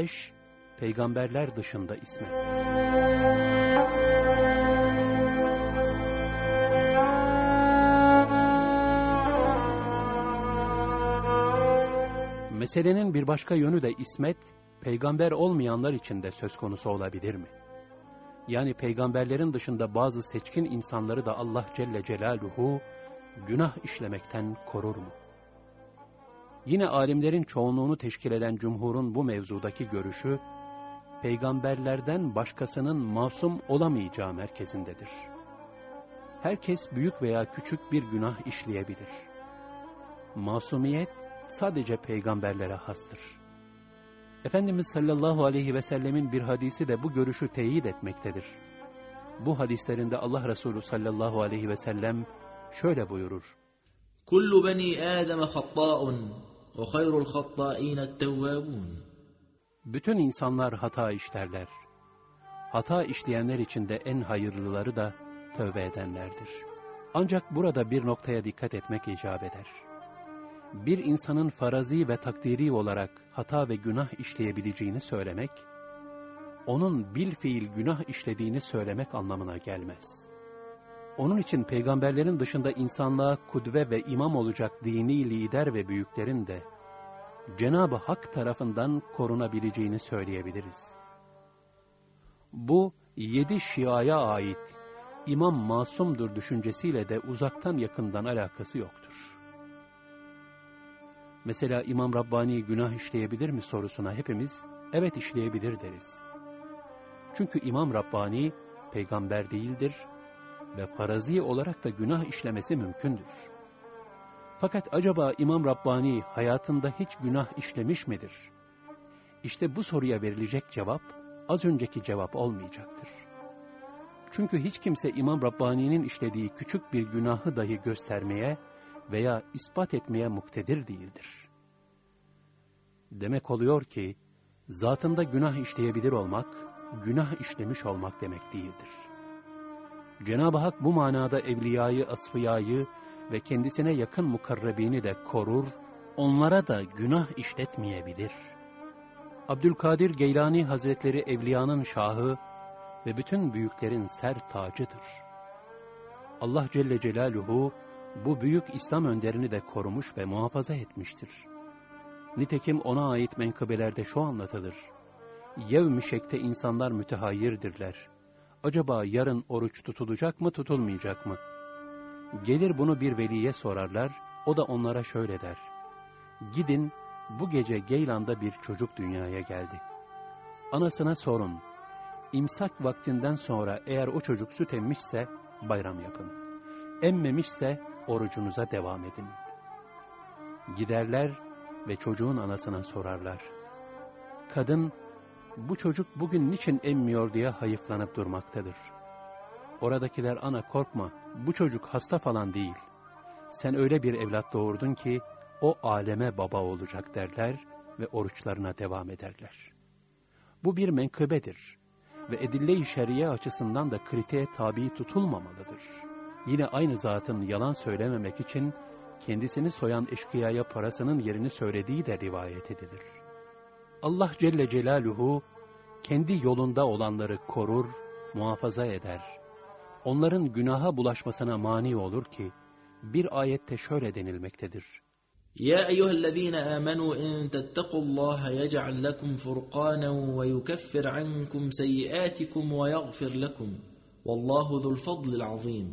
5. Peygamberler dışında ismet. Meselenin bir başka yönü de ismet, peygamber olmayanlar için de söz konusu olabilir mi? Yani peygamberlerin dışında bazı seçkin insanları da Allah Celle Celaluhu günah işlemekten korur mu? Yine alimlerin çoğunluğunu teşkil eden cumhurun bu mevzudaki görüşü, peygamberlerden başkasının masum olamayacağı merkezindedir. Herkes büyük veya küçük bir günah işleyebilir. Masumiyet sadece peygamberlere hastır. Efendimiz sallallahu aleyhi ve sellemin bir hadisi de bu görüşü teyit etmektedir. Bu hadislerinde Allah Resulü sallallahu aleyhi ve sellem şöyle buyurur. Kullu beni Adem hatta'un hayrul hatta'in ettevvabun. Bütün insanlar hata işlerler. Hata işleyenler içinde en hayırlıları da tövbe edenlerdir. Ancak burada bir noktaya dikkat etmek icap eder. Bir insanın farazi ve takdiri olarak hata ve günah işleyebileceğini söylemek, onun bil fiil günah işlediğini söylemek anlamına gelmez. Onun için peygamberlerin dışında insanlığa kudve ve imam olacak dini lider ve büyüklerin de Cenab-ı Hak tarafından korunabileceğini söyleyebiliriz. Bu yedi şiaya ait imam masumdur düşüncesiyle de uzaktan yakından alakası yoktur. Mesela İmam Rabbani günah işleyebilir mi sorusuna hepimiz evet işleyebilir deriz. Çünkü İmam Rabbani peygamber değildir ve farazi olarak da günah işlemesi mümkündür. Fakat acaba İmam Rabbani hayatında hiç günah işlemiş midir? İşte bu soruya verilecek cevap az önceki cevap olmayacaktır. Çünkü hiç kimse İmam Rabbani'nin işlediği küçük bir günahı dahi göstermeye veya ispat etmeye muktedir değildir. Demek oluyor ki, zatında günah işleyebilir olmak, günah işlemiş olmak demek değildir. Cenab-ı Hak bu manada evliyayı, asfiyayı ve kendisine yakın mukarrebini de korur, onlara da günah işletmeyebilir. Abdülkadir Geylani Hazretleri evliyanın şahı ve bütün büyüklerin ser tacıdır. Allah Celle Celaluhu bu büyük İslam önderini de korumuş ve muhafaza etmiştir. Nitekim ona ait menkıbelerde şu anlatılır. Yevmi şekte insanlar mütehayyirdirler. Acaba yarın oruç tutulacak mı tutulmayacak mı? Gelir bunu bir veliye sorarlar, o da onlara şöyle der. Gidin, bu gece Geylan'da bir çocuk dünyaya geldi. Anasına sorun, imsak vaktinden sonra eğer o çocuk süt emmişse bayram yapın. Emmemişse orucunuza devam edin. Giderler ve çocuğun anasına sorarlar. Kadın, bu çocuk bugün niçin emmiyor diye hayıflanıp durmaktadır. Oradakiler ana korkma, bu çocuk hasta falan değil. Sen öyle bir evlat doğurdun ki o aleme baba olacak derler ve oruçlarına devam ederler. Bu bir menkıbedir ve edille-i şeriye açısından da kritiğe tabi tutulmamalıdır. Yine aynı zatın yalan söylememek için kendisini soyan eşkıyaya parasının yerini söylediği de rivayet edilir. Allah Celle Celaluhu kendi yolunda olanları korur, muhafaza eder. Onların günaha bulaşmasına mani olur ki bir ayette şöyle denilmektedir. يا أيها الذين آمنوا إن تتقوا الله يجعل لكم فرقانا ويكفر عنكم سيئاتكم ويغفر لكم والله ذو الفضل العظيم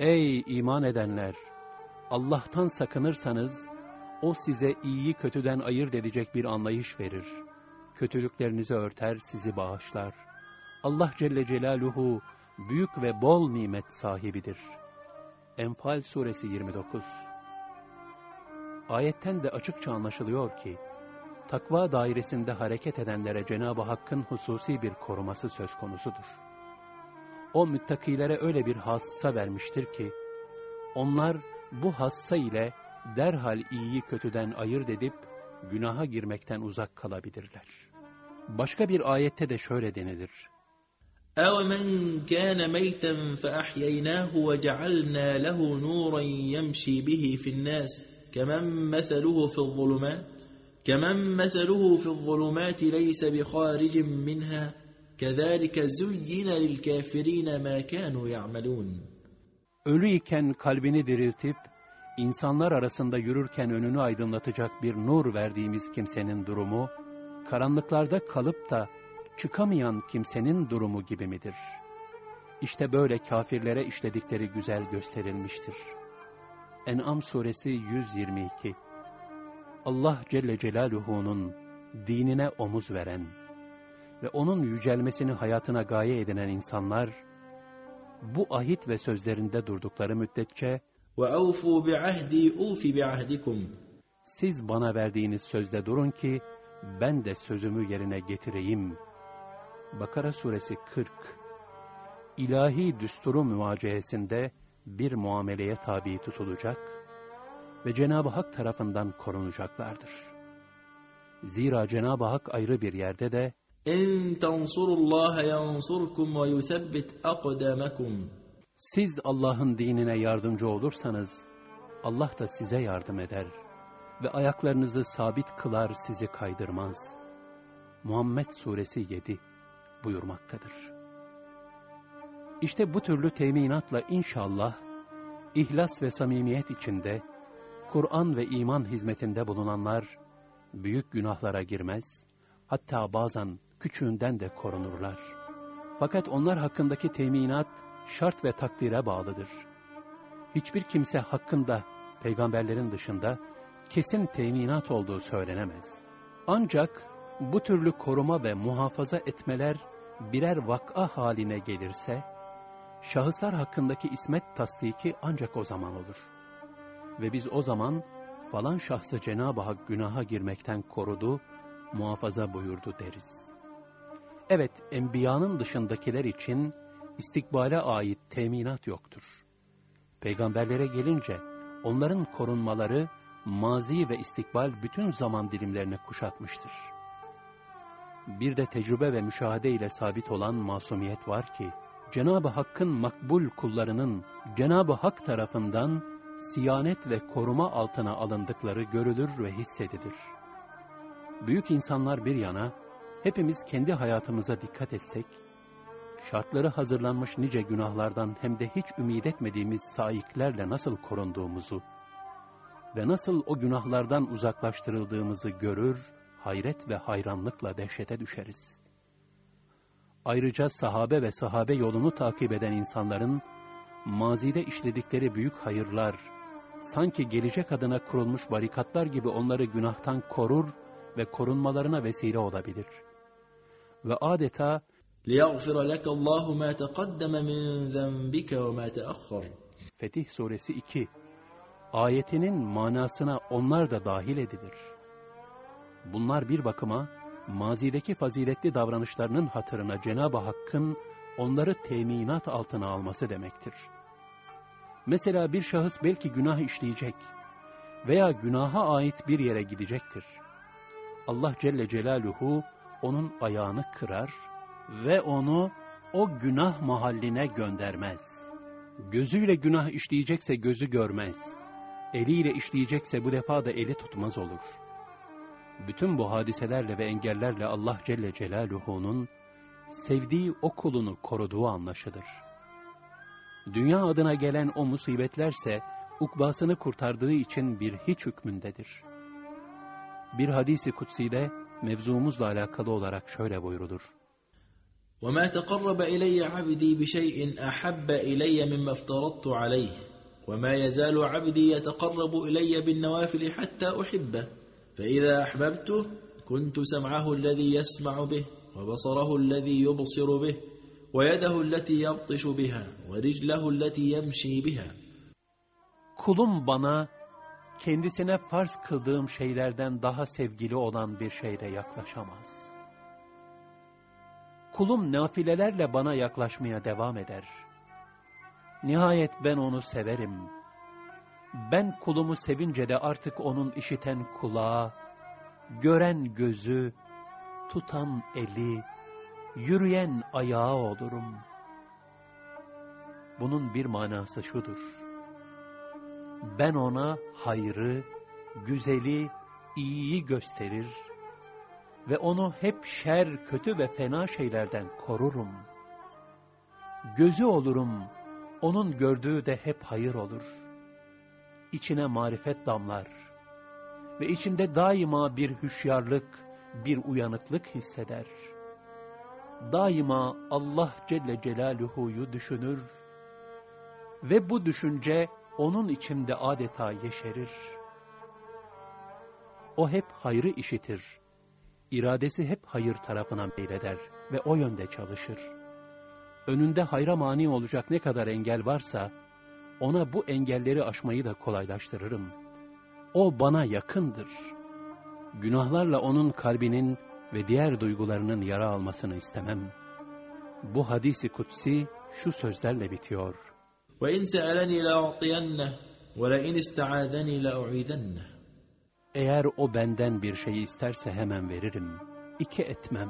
Ey iman edenler! Allah'tan sakınırsanız, o size iyiyi kötüden ayırt edecek bir anlayış verir. Kötülüklerinizi örter, sizi bağışlar. Allah Celle Celaluhu, büyük ve bol nimet sahibidir. Enfal Suresi 29 Ayetten de açıkça anlaşılıyor ki, takva dairesinde hareket edenlere Cenab-ı Hakk'ın hususi bir koruması söz konusudur. O müttakilere öyle bir hassa vermiştir ki, onlar bu hassa ile derhal iyiyi kötüden ayırt edip, günaha girmekten uzak kalabilirler. Başka bir ayette de şöyle denilir. أَوَمَنْ كَانَ مَيْتًا فَأَحْيَيْنَاهُ وَجَعَلْنَا لَهُ نُورًا يَمْشِي بِهِ فِي النَّاسِ كَمَنْ مَثَلُهُ فِي الظُّلُمَاتِ كمن مثله في الظلمات ليس بخارج منها كذلك زين للكافرين ما كانوا يعملون Ölü iken kalbini diriltip, insanlar arasında yürürken önünü aydınlatacak bir nur verdiğimiz kimsenin durumu, karanlıklarda kalıp da çıkamayan kimsenin durumu gibi midir? İşte böyle kafirlere işledikleri güzel gösterilmiştir. En'am suresi 122 Allah Celle Celaluhu'nun dinine omuz veren ve onun yücelmesini hayatına gaye edinen insanlar, bu ahit ve sözlerinde durdukları müddetçe, وأوفوا بعهدي أوف بعهدكم siz bana verdiğiniz sözde durun ki, ben de sözümü yerine getireyim. Bakara suresi 40 İlahi düsturu müvacehesinde bir muameleye tabi tutulacak ve Cenab-ı Hak tarafından korunacaklardır. Zira Cenab-ı Hak ayrı bir yerde de إن تنصروا الله ينصركم ويثبت أقدامكم siz Allah'ın dinine yardımcı olursanız Allah da size yardım eder ve ayaklarınızı sabit kılar sizi kaydırmaz. Muhammed Suresi 7 buyurmaktadır. İşte bu türlü teminatla inşallah ihlas ve samimiyet içinde Kur'an ve iman hizmetinde bulunanlar büyük günahlara girmez, hatta bazen küçüğünden de korunurlar. Fakat onlar hakkındaki teminat şart ve takdire bağlıdır. Hiçbir kimse hakkında peygamberlerin dışında kesin teminat olduğu söylenemez. Ancak bu türlü koruma ve muhafaza etmeler birer vak'a haline gelirse, şahıslar hakkındaki ismet tasdiki ancak o zaman olur. Ve biz o zaman falan şahsı Cenab-ı Hak günaha girmekten korudu, muhafaza buyurdu deriz. Evet, enbiyanın dışındakiler için istikbale ait teminat yoktur. Peygamberlere gelince onların korunmaları mazi ve istikbal bütün zaman dilimlerini kuşatmıştır. Bir de tecrübe ve müşahede ile sabit olan masumiyet var ki, Cenab-ı Hakk'ın makbul kullarının Cenab-ı Hak tarafından siyanet ve koruma altına alındıkları görülür ve hissedilir. Büyük insanlar bir yana, hepimiz kendi hayatımıza dikkat etsek, şartları hazırlanmış nice günahlardan hem de hiç ümit etmediğimiz saiklerle nasıl korunduğumuzu ve nasıl o günahlardan uzaklaştırıldığımızı görür, hayret ve hayranlıkla dehşete düşeriz. Ayrıca sahabe ve sahabe yolunu takip eden insanların mazide işledikleri büyük hayırlar, sanki gelecek adına kurulmuş barikatlar gibi onları günahtan korur ve korunmalarına vesile olabilir. Ve adeta ليغفر لك الله ما تقدم من ذنبك وما تأخر Fetih Suresi 2 ayetinin manasına onlar da dahil edilir. Bunlar bir bakıma mazideki faziletli davranışlarının hatırına Cenab-ı Hakk'ın onları teminat altına alması demektir. Mesela bir şahıs belki günah işleyecek veya günaha ait bir yere gidecektir. Allah Celle Celaluhu onun ayağını kırar ve onu o günah mahalline göndermez. Gözüyle günah işleyecekse gözü görmez. Eliyle işleyecekse bu defa da eli tutmaz olur. Bütün bu hadiselerle ve engellerle Allah Celle Celaluhu'nun sevdiği o kulunu koruduğu anlaşılır. Dünya adına gelen o musibetlerse ukbasını kurtardığı için bir hiç hükmündedir. Bir hadisi kutsi'de mevzumuzla alakalı olarak şöyle buyrulur. وما تقرب إلي عبدي بشيء أحب إلي مما افترضت عليه وما يزال عبدي يتقرب إلي بالنوافل حتى أحبه فإذا أحببته كنت سمعه الذي يسمع به وبصره الذي يبصر به ويده التي يبطش بها ورجله التي يمشي بها Kulum bana kendisine farz kıldığım şeylerden daha sevgili olan bir şeyle yaklaşamaz. Kulum nafilelerle bana yaklaşmaya devam eder. Nihayet ben onu severim. Ben kulumu sevince de artık onun işiten kulağı, gören gözü, tutan eli, yürüyen ayağı olurum. Bunun bir manası şudur. Ben ona hayrı, güzeli, iyiyi gösterir ve onu hep şer, kötü ve fena şeylerden korurum. Gözü olurum, onun gördüğü de hep hayır olur. İçine marifet damlar ve içinde daima bir hüşyarlık, bir uyanıklık hisseder. Daima Allah Celle Celaluhu'yu düşünür ve bu düşünce onun içinde adeta yeşerir. O hep hayrı işitir. İradesi hep hayır tarafına meyleder ve o yönde çalışır. Önünde hayra mani olacak ne kadar engel varsa, ona bu engelleri aşmayı da kolaylaştırırım. O bana yakındır. Günahlarla onun kalbinin ve diğer duygularının yara almasını istemem. Bu hadisi kutsi şu sözlerle bitiyor. وإن سألني لأعطينه ولئن استعاذني لأعيذنه eğer o benden bir şey isterse hemen veririm. İki etmem.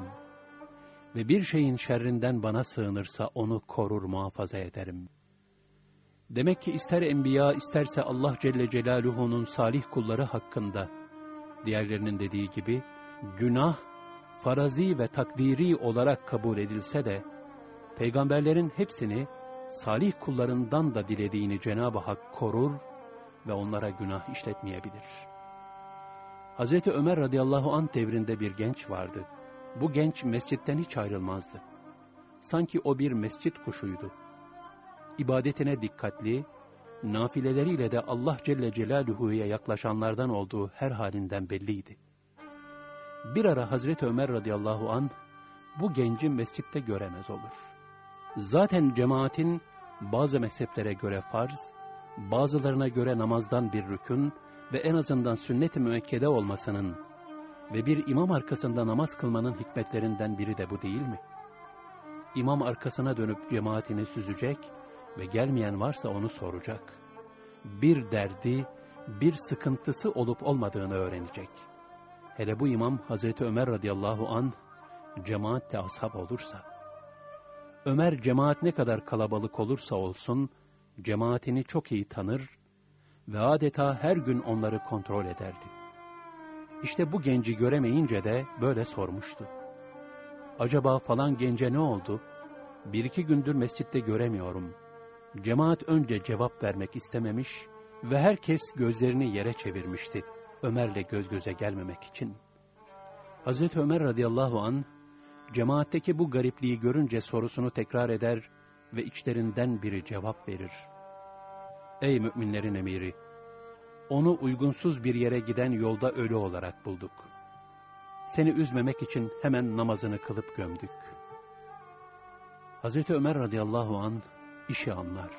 Ve bir şeyin şerrinden bana sığınırsa onu korur muhafaza ederim. Demek ki ister enbiya isterse Allah Celle Celaluhu'nun salih kulları hakkında, diğerlerinin dediği gibi, günah, farazi ve takdiri olarak kabul edilse de, peygamberlerin hepsini salih kullarından da dilediğini Cenab-ı Hak korur ve onlara günah işletmeyebilir. Hazreti Ömer radıyallahu an devrinde bir genç vardı. Bu genç mescitten hiç ayrılmazdı. Sanki o bir mescit kuşuydu. İbadetine dikkatli, nafileleriyle de Allah Celle Celaluhu'ya yaklaşanlardan olduğu her halinden belliydi. Bir ara Hazreti Ömer radıyallahu an bu genci mescitte göremez olur. Zaten cemaatin bazı mezheplere göre farz, bazılarına göre namazdan bir rükün ve en azından sünnet-i müekkede olmasının ve bir imam arkasında namaz kılmanın hikmetlerinden biri de bu değil mi? İmam arkasına dönüp cemaatini süzecek ve gelmeyen varsa onu soracak. Bir derdi, bir sıkıntısı olup olmadığını öğrenecek. Hele bu imam Hazreti Ömer radıyallahu an cemaatte ashab olursa, Ömer cemaat ne kadar kalabalık olursa olsun, cemaatini çok iyi tanır ve adeta her gün onları kontrol ederdi. İşte bu genci göremeyince de böyle sormuştu. Acaba falan gence ne oldu? Bir iki gündür mescitte göremiyorum. Cemaat önce cevap vermek istememiş ve herkes gözlerini yere çevirmişti. Ömer'le göz göze gelmemek için. Hazreti Ömer radıyallahu an cemaatteki bu garipliği görünce sorusunu tekrar eder ve içlerinden biri cevap verir. Ey müminlerin emiri! Onu uygunsuz bir yere giden yolda ölü olarak bulduk. Seni üzmemek için hemen namazını kılıp gömdük. Hazreti Ömer radıyallahu an işi anlar.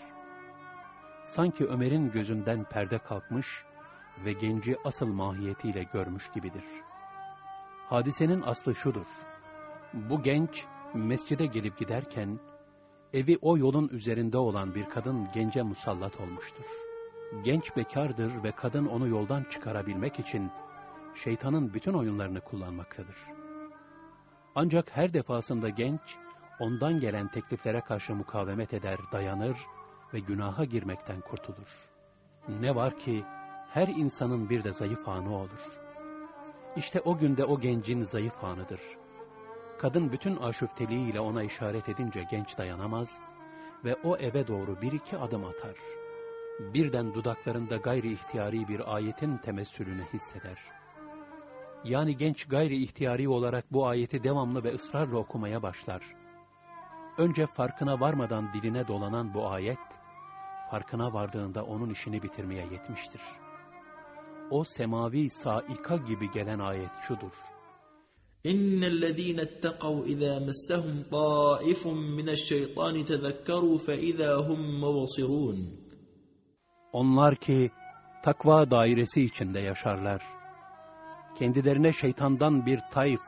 Sanki Ömer'in gözünden perde kalkmış ve genci asıl mahiyetiyle görmüş gibidir. Hadisenin aslı şudur. Bu genç mescide gelip giderken evi o yolun üzerinde olan bir kadın gence musallat olmuştur. Genç bekardır ve kadın onu yoldan çıkarabilmek için şeytanın bütün oyunlarını kullanmaktadır. Ancak her defasında genç ondan gelen tekliflere karşı mukavemet eder, dayanır ve günaha girmekten kurtulur. Ne var ki her insanın bir de zayıf anı olur. İşte o günde o gencin zayıf anıdır. Kadın bütün aşüfteliğiyle ona işaret edince genç dayanamaz ve o eve doğru bir iki adım atar. Birden dudaklarında gayri ihtiyari bir ayetin temessülünü hisseder. Yani genç gayri ihtiyari olarak bu ayeti devamlı ve ısrarla okumaya başlar. Önce farkına varmadan diline dolanan bu ayet, farkına vardığında onun işini bitirmeye yetmiştir. O semavi saika gibi gelen ayet şudur. إن الذين اتقوا إذا مسهم طائف من الشيطان تذكروا فإذا هم مبصرون Onlar ki takva dairesi içinde yaşarlar. Kendilerine şeytandan bir tayf,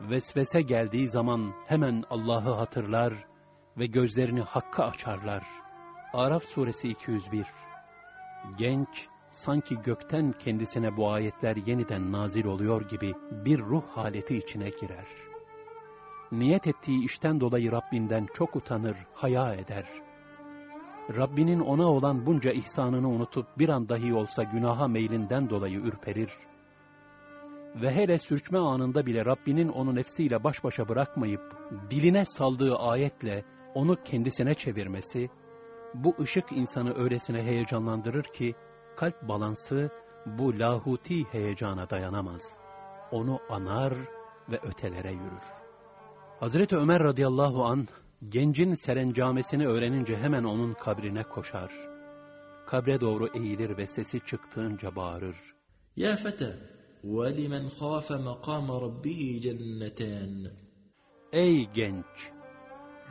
vesvese geldiği zaman hemen Allah'ı hatırlar ve gözlerini hakka açarlar. Araf suresi 201 Genç, sanki gökten kendisine bu ayetler yeniden nazil oluyor gibi bir ruh haleti içine girer. Niyet ettiği işten dolayı Rabbinden çok utanır, haya eder. Rabbinin ona olan bunca ihsanını unutup bir an dahi olsa günaha meylinden dolayı ürperir. ve hele sürçme anında bile Rabbinin onu nefsiyle baş başa bırakmayıp diline saldığı ayetle onu kendisine çevirmesi, bu ışık insanı öylesine heyecanlandırır ki kalp balansı bu lahuti heyecana dayanamaz. Onu anar ve ötelere yürür. Hazreti Ömer radıyallahu an gencin serencamesini öğrenince hemen onun kabrine koşar. Kabre doğru eğilir ve sesi çıktığınca bağırır. يا فتى ولمن خاف مقام ربه جنتان Ey genç!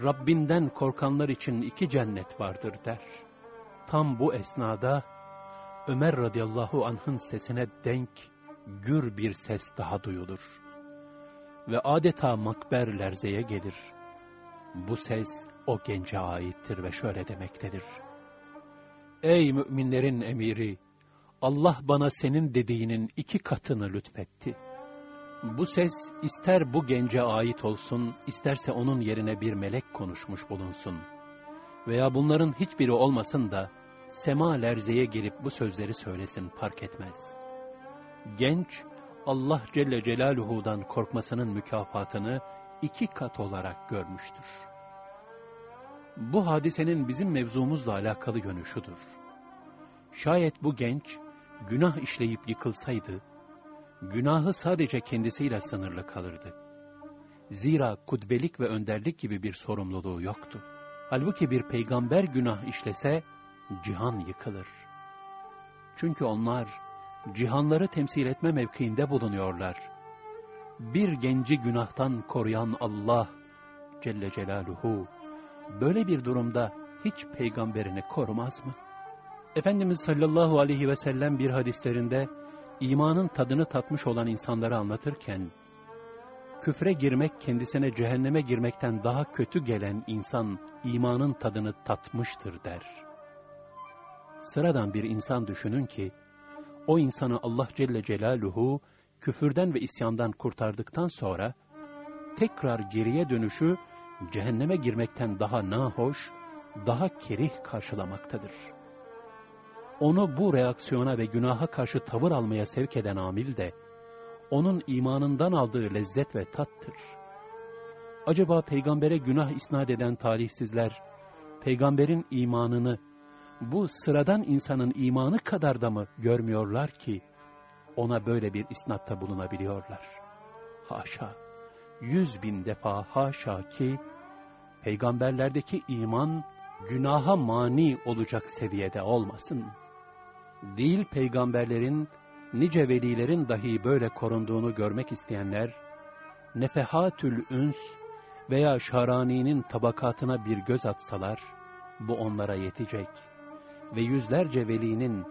Rabbinden korkanlar için iki cennet vardır der. Tam bu esnada Ömer radıyallahu anh'ın sesine denk gür bir ses daha duyulur. Ve adeta makber lerzeye gelir. Bu ses o gence aittir ve şöyle demektedir. Ey müminlerin emiri! Allah bana senin dediğinin iki katını lütfetti. Bu ses ister bu gence ait olsun, isterse onun yerine bir melek konuşmuş bulunsun. Veya bunların hiçbiri olmasın da, sema lerzeye gelip bu sözleri söylesin fark etmez. Genç, Allah Celle Celaluhu'dan korkmasının mükafatını iki kat olarak görmüştür. Bu hadisenin bizim mevzumuzla alakalı yönü şudur. Şayet bu genç, günah işleyip yıkılsaydı, günahı sadece kendisiyle sınırlı kalırdı. Zira kudbelik ve önderlik gibi bir sorumluluğu yoktu. Halbuki bir peygamber günah işlese, cihan yıkılır. Çünkü onlar, cihanları temsil etme mevkiinde bulunuyorlar. Bir genci günahtan koruyan Allah, Celle Celaluhu, böyle bir durumda hiç peygamberini korumaz mı? Efendimiz sallallahu aleyhi ve sellem bir hadislerinde, imanın tadını tatmış olan insanları anlatırken, küfre girmek kendisine cehenneme girmekten daha kötü gelen insan imanın tadını tatmıştır der. Sıradan bir insan düşünün ki, o insanı Allah Celle Celaluhu küfürden ve isyandan kurtardıktan sonra, tekrar geriye dönüşü cehenneme girmekten daha nahoş, daha kerih karşılamaktadır.'' onu bu reaksiyona ve günaha karşı tavır almaya sevk eden amil de, onun imanından aldığı lezzet ve tattır. Acaba peygambere günah isnat eden talihsizler, peygamberin imanını, bu sıradan insanın imanı kadar da mı görmüyorlar ki, ona böyle bir isnatta bulunabiliyorlar? Haşa, yüz bin defa haşa ki, peygamberlerdeki iman, günaha mani olacak seviyede olmasın.'' değil peygamberlerin, nice velilerin dahi böyle korunduğunu görmek isteyenler, nefehatül üns veya şarani'nin tabakatına bir göz atsalar, bu onlara yetecek ve yüzlerce velinin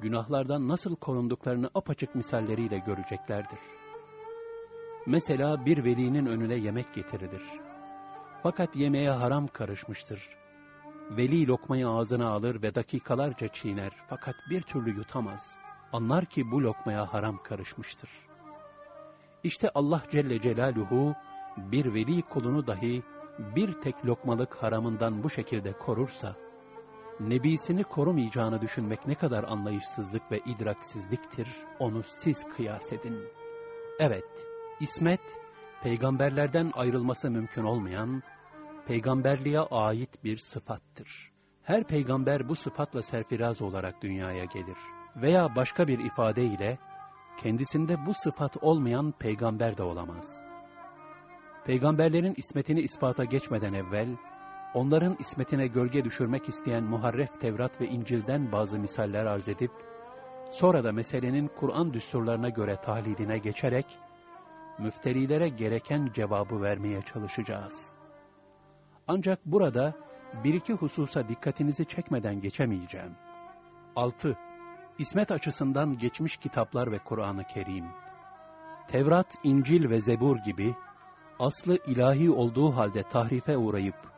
günahlardan nasıl korunduklarını apaçık misalleriyle göreceklerdir. Mesela bir velinin önüne yemek getirilir. Fakat yemeğe haram karışmıştır Veli lokmayı ağzına alır ve dakikalarca çiğner fakat bir türlü yutamaz. Anlar ki bu lokmaya haram karışmıştır. İşte Allah Celle Celaluhu bir veli kulunu dahi bir tek lokmalık haramından bu şekilde korursa, nebisini korumayacağını düşünmek ne kadar anlayışsızlık ve idraksizliktir, onu siz kıyas edin. Evet, İsmet, peygamberlerden ayrılması mümkün olmayan, peygamberliğe ait bir sıfattır. Her peygamber bu sıfatla serfiraz olarak dünyaya gelir. Veya başka bir ifadeyle, kendisinde bu sıfat olmayan peygamber de olamaz. Peygamberlerin ismetini ispata geçmeden evvel, onların ismetine gölge düşürmek isteyen Muharref Tevrat ve İncil'den bazı misaller arz edip, sonra da meselenin Kur'an düsturlarına göre tahlidine geçerek, müfterilere gereken cevabı vermeye çalışacağız.'' Ancak burada bir iki hususa dikkatinizi çekmeden geçemeyeceğim. 6. İsmet açısından geçmiş kitaplar ve Kur'an-ı Kerim. Tevrat, İncil ve Zebur gibi aslı ilahi olduğu halde tahrife uğrayıp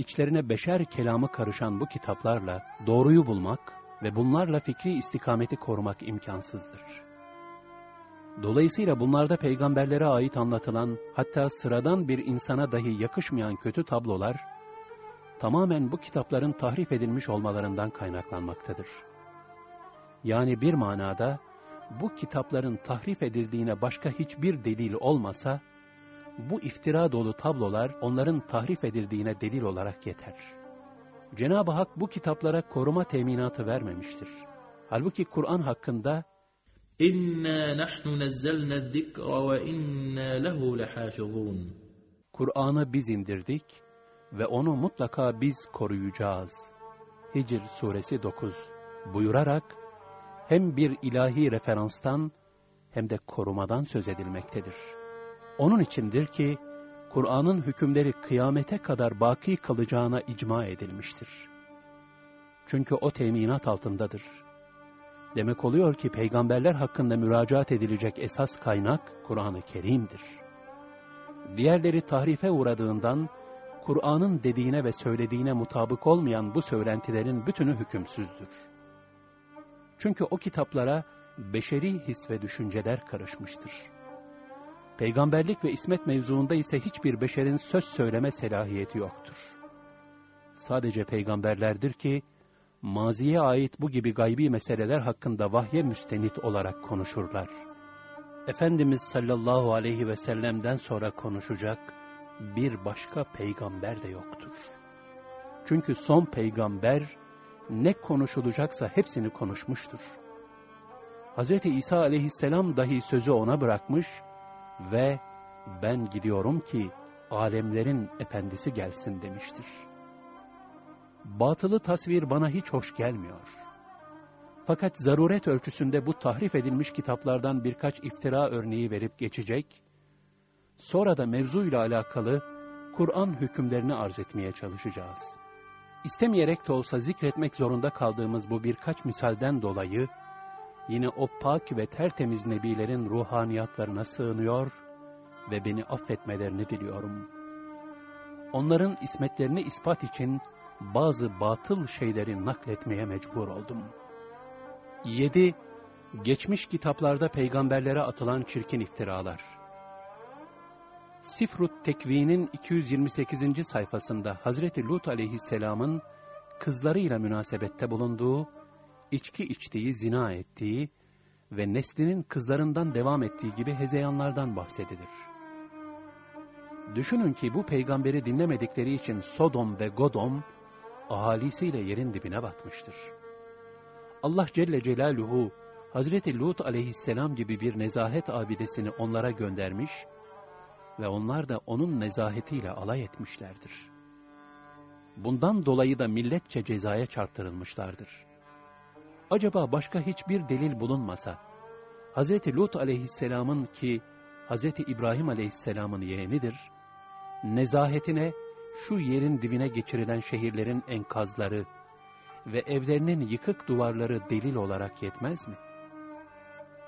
içlerine beşer kelamı karışan bu kitaplarla doğruyu bulmak ve bunlarla fikri istikameti korumak imkansızdır. Dolayısıyla bunlarda peygamberlere ait anlatılan, hatta sıradan bir insana dahi yakışmayan kötü tablolar, tamamen bu kitapların tahrif edilmiş olmalarından kaynaklanmaktadır. Yani bir manada, bu kitapların tahrif edildiğine başka hiçbir delil olmasa, bu iftira dolu tablolar onların tahrif edildiğine delil olarak yeter. Cenab-ı Hak bu kitaplara koruma teminatı vermemiştir. Halbuki Kur'an hakkında İnna nahnu nazzalna zikra ve inna lehu lehafizun. Kur'an'ı biz indirdik ve onu mutlaka biz koruyacağız. Hicr suresi 9 buyurarak hem bir ilahi referanstan hem de korumadan söz edilmektedir. Onun içindir ki Kur'an'ın hükümleri kıyamete kadar baki kalacağına icma edilmiştir. Çünkü o teminat altındadır. Demek oluyor ki peygamberler hakkında müracaat edilecek esas kaynak Kur'an-ı Kerim'dir. Diğerleri tahrife uğradığından Kur'an'ın dediğine ve söylediğine mutabık olmayan bu söylentilerin bütünü hükümsüzdür. Çünkü o kitaplara beşeri his ve düşünceler karışmıştır. Peygamberlik ve ismet mevzuunda ise hiçbir beşerin söz söyleme selahiyeti yoktur. Sadece peygamberlerdir ki, maziye ait bu gibi gaybi meseleler hakkında vahye müstenit olarak konuşurlar. Efendimiz sallallahu aleyhi ve sellem'den sonra konuşacak bir başka peygamber de yoktur. Çünkü son peygamber ne konuşulacaksa hepsini konuşmuştur. Hz. İsa aleyhisselam dahi sözü ona bırakmış ve ben gidiyorum ki alemlerin efendisi gelsin demiştir. Batılı tasvir bana hiç hoş gelmiyor. Fakat zaruret ölçüsünde bu tahrif edilmiş kitaplardan birkaç iftira örneği verip geçecek, sonra da mevzuyla alakalı Kur'an hükümlerini arz etmeye çalışacağız. İstemeyerek de olsa zikretmek zorunda kaldığımız bu birkaç misalden dolayı, yine o pak ve tertemiz nebilerin ruhaniyatlarına sığınıyor ve beni affetmelerini diliyorum. Onların ismetlerini ispat için bazı batıl şeyleri nakletmeye mecbur oldum. 7. Geçmiş kitaplarda peygamberlere atılan çirkin iftiralar. Sifrut Tekvi'nin 228. sayfasında Hazreti Lut aleyhisselamın kızlarıyla münasebette bulunduğu, içki içtiği, zina ettiği ve neslinin kızlarından devam ettiği gibi hezeyanlardan bahsedilir. Düşünün ki bu peygamberi dinlemedikleri için Sodom ve Godom, ahalisiyle yerin dibine batmıştır. Allah Celle Celaluhu, Hazreti Lut aleyhisselam gibi bir nezahet abidesini onlara göndermiş ve onlar da onun nezahetiyle alay etmişlerdir. Bundan dolayı da milletçe cezaya çarptırılmışlardır. Acaba başka hiçbir delil bulunmasa, Hazreti Lut aleyhisselamın ki Hazreti İbrahim aleyhisselamın yeğenidir, nezahetine şu yerin dibine geçirilen şehirlerin enkazları ve evlerinin yıkık duvarları delil olarak yetmez mi?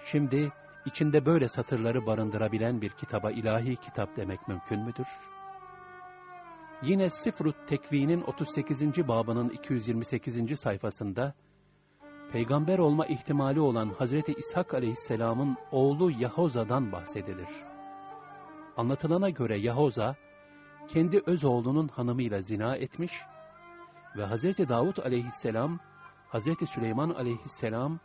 Şimdi içinde böyle satırları barındırabilen bir kitaba ilahi kitap demek mümkün müdür? Yine Sıfrut Tekvi'nin 38. babının 228. sayfasında, peygamber olma ihtimali olan Hazreti İshak aleyhisselamın oğlu Yahoza'dan bahsedilir. Anlatılana göre Yahoza, kendi öz oğlunun hanımıyla zina etmiş ve Hazreti Davut aleyhisselam, Hazreti Süleyman aleyhisselam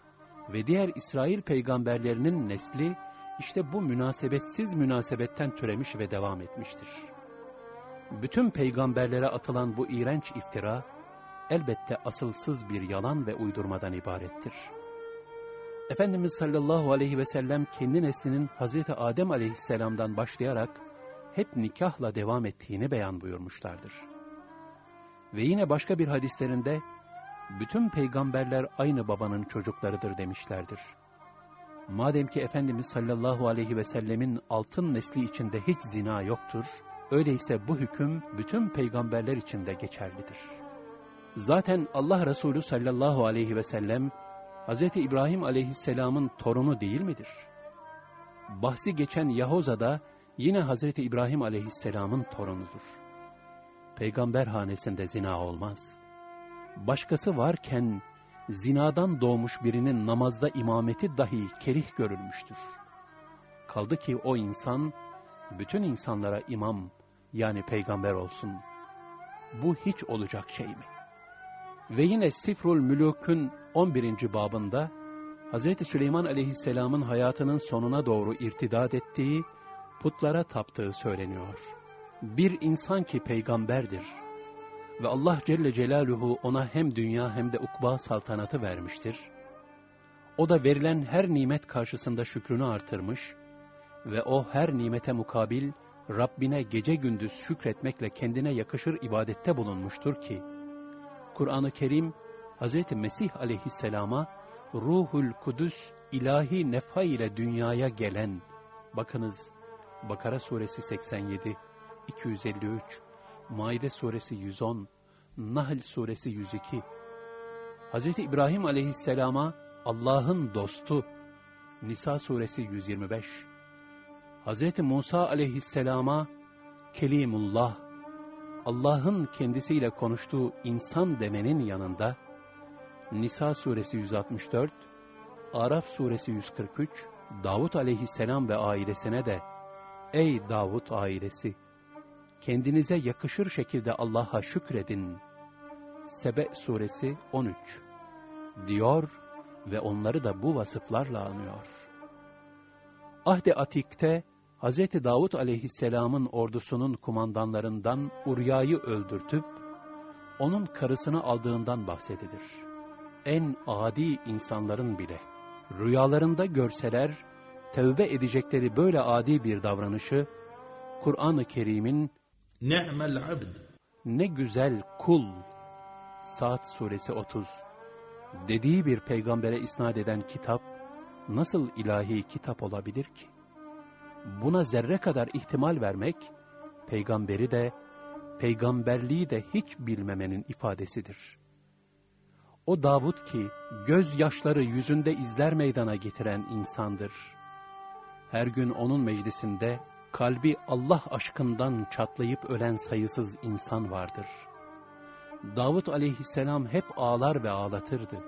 ve diğer İsrail peygamberlerinin nesli işte bu münasebetsiz münasebetten türemiş ve devam etmiştir. Bütün peygamberlere atılan bu iğrenç iftira, elbette asılsız bir yalan ve uydurmadan ibarettir. Efendimiz sallallahu aleyhi ve sellem kendi neslinin Hazreti Adem aleyhisselamdan başlayarak hep nikahla devam ettiğini beyan buyurmuşlardır. Ve yine başka bir hadislerinde bütün peygamberler aynı babanın çocuklarıdır demişlerdir. Madem ki Efendimiz sallallahu aleyhi ve sellemin altın nesli içinde hiç zina yoktur, öyleyse bu hüküm bütün peygamberler için de geçerlidir. Zaten Allah Resulü sallallahu aleyhi ve sellem, Hz. İbrahim aleyhisselamın torunu değil midir? Bahsi geçen Yahoza'da yine Hz. İbrahim aleyhisselamın torunudur. Peygamber hanesinde zina olmaz. Başkası varken zinadan doğmuş birinin namazda imameti dahi kerih görülmüştür. Kaldı ki o insan bütün insanlara imam yani peygamber olsun. Bu hiç olacak şey mi? Ve yine Sifrul Mülük'ün 11. babında Hz. Süleyman aleyhisselamın hayatının sonuna doğru irtidat ettiği, putlara taptığı söyleniyor. Bir insan ki peygamberdir ve Allah Celle Celaluhu ona hem dünya hem de ukba saltanatı vermiştir. O da verilen her nimet karşısında şükrünü artırmış ve o her nimete mukabil Rabbine gece gündüz şükretmekle kendine yakışır ibadette bulunmuştur ki, Kur'an-ı Kerim, Hz. Mesih aleyhisselama Ruhul Kudüs ilahi nefa ile dünyaya gelen, bakınız Bakara suresi 87, 253, Maide suresi 110, Nahl suresi 102, Hz. İbrahim aleyhisselama Allah'ın dostu, Nisa suresi 125, Hz. Musa aleyhisselama Kelimullah, Allah'ın kendisiyle konuştuğu insan demenin yanında, Nisa suresi 164, Araf suresi 143, Davut aleyhisselam ve ailesine de, Ey Davut ailesi! Kendinize yakışır şekilde Allah'a şükredin. Sebe suresi 13 diyor ve onları da bu vasıflarla anıyor. Ahde Atik'te Hz. Davud aleyhisselamın ordusunun kumandanlarından Urya'yı öldürtüp, onun karısını aldığından bahsedilir. En adi insanların bile, rüyalarında görseler, tevbe edecekleri böyle adi bir davranışı, Kur'an-ı Kerim'in Ni'mel abd. ne güzel kul, Saat suresi 30, dediği bir peygambere isnat eden kitap, nasıl ilahi kitap olabilir ki? Buna zerre kadar ihtimal vermek, peygamberi de, peygamberliği de hiç bilmemenin ifadesidir. O Davud ki, gözyaşları yüzünde izler meydana getiren insandır. Her gün onun meclisinde, kalbi Allah aşkından çatlayıp ölen sayısız insan vardır. Davud aleyhisselam hep ağlar ve ağlatırdı.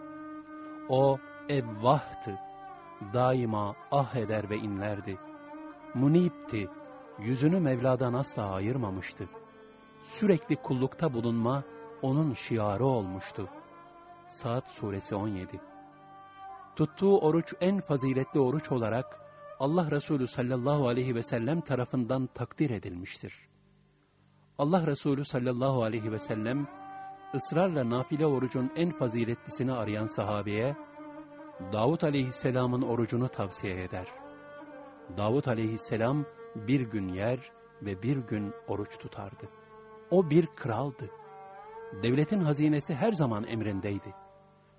O evvahtı, daima ah eder ve inlerdi. Munipti, yüzünü Mevla'dan asla ayırmamıştı. Sürekli kullukta bulunma onun şiarı olmuştu. Saat suresi 17 Tuttuğu oruç en faziletli oruç olarak Allah Resulü sallallahu aleyhi ve sellem tarafından takdir edilmiştir. Allah Resulü sallallahu aleyhi ve sellem ısrarla nafile orucun en faziletlisini arayan sahabeye Davut aleyhisselamın orucunu tavsiye eder. Davut aleyhisselam bir gün yer ve bir gün oruç tutardı. O bir kraldı. Devletin hazinesi her zaman emrindeydi.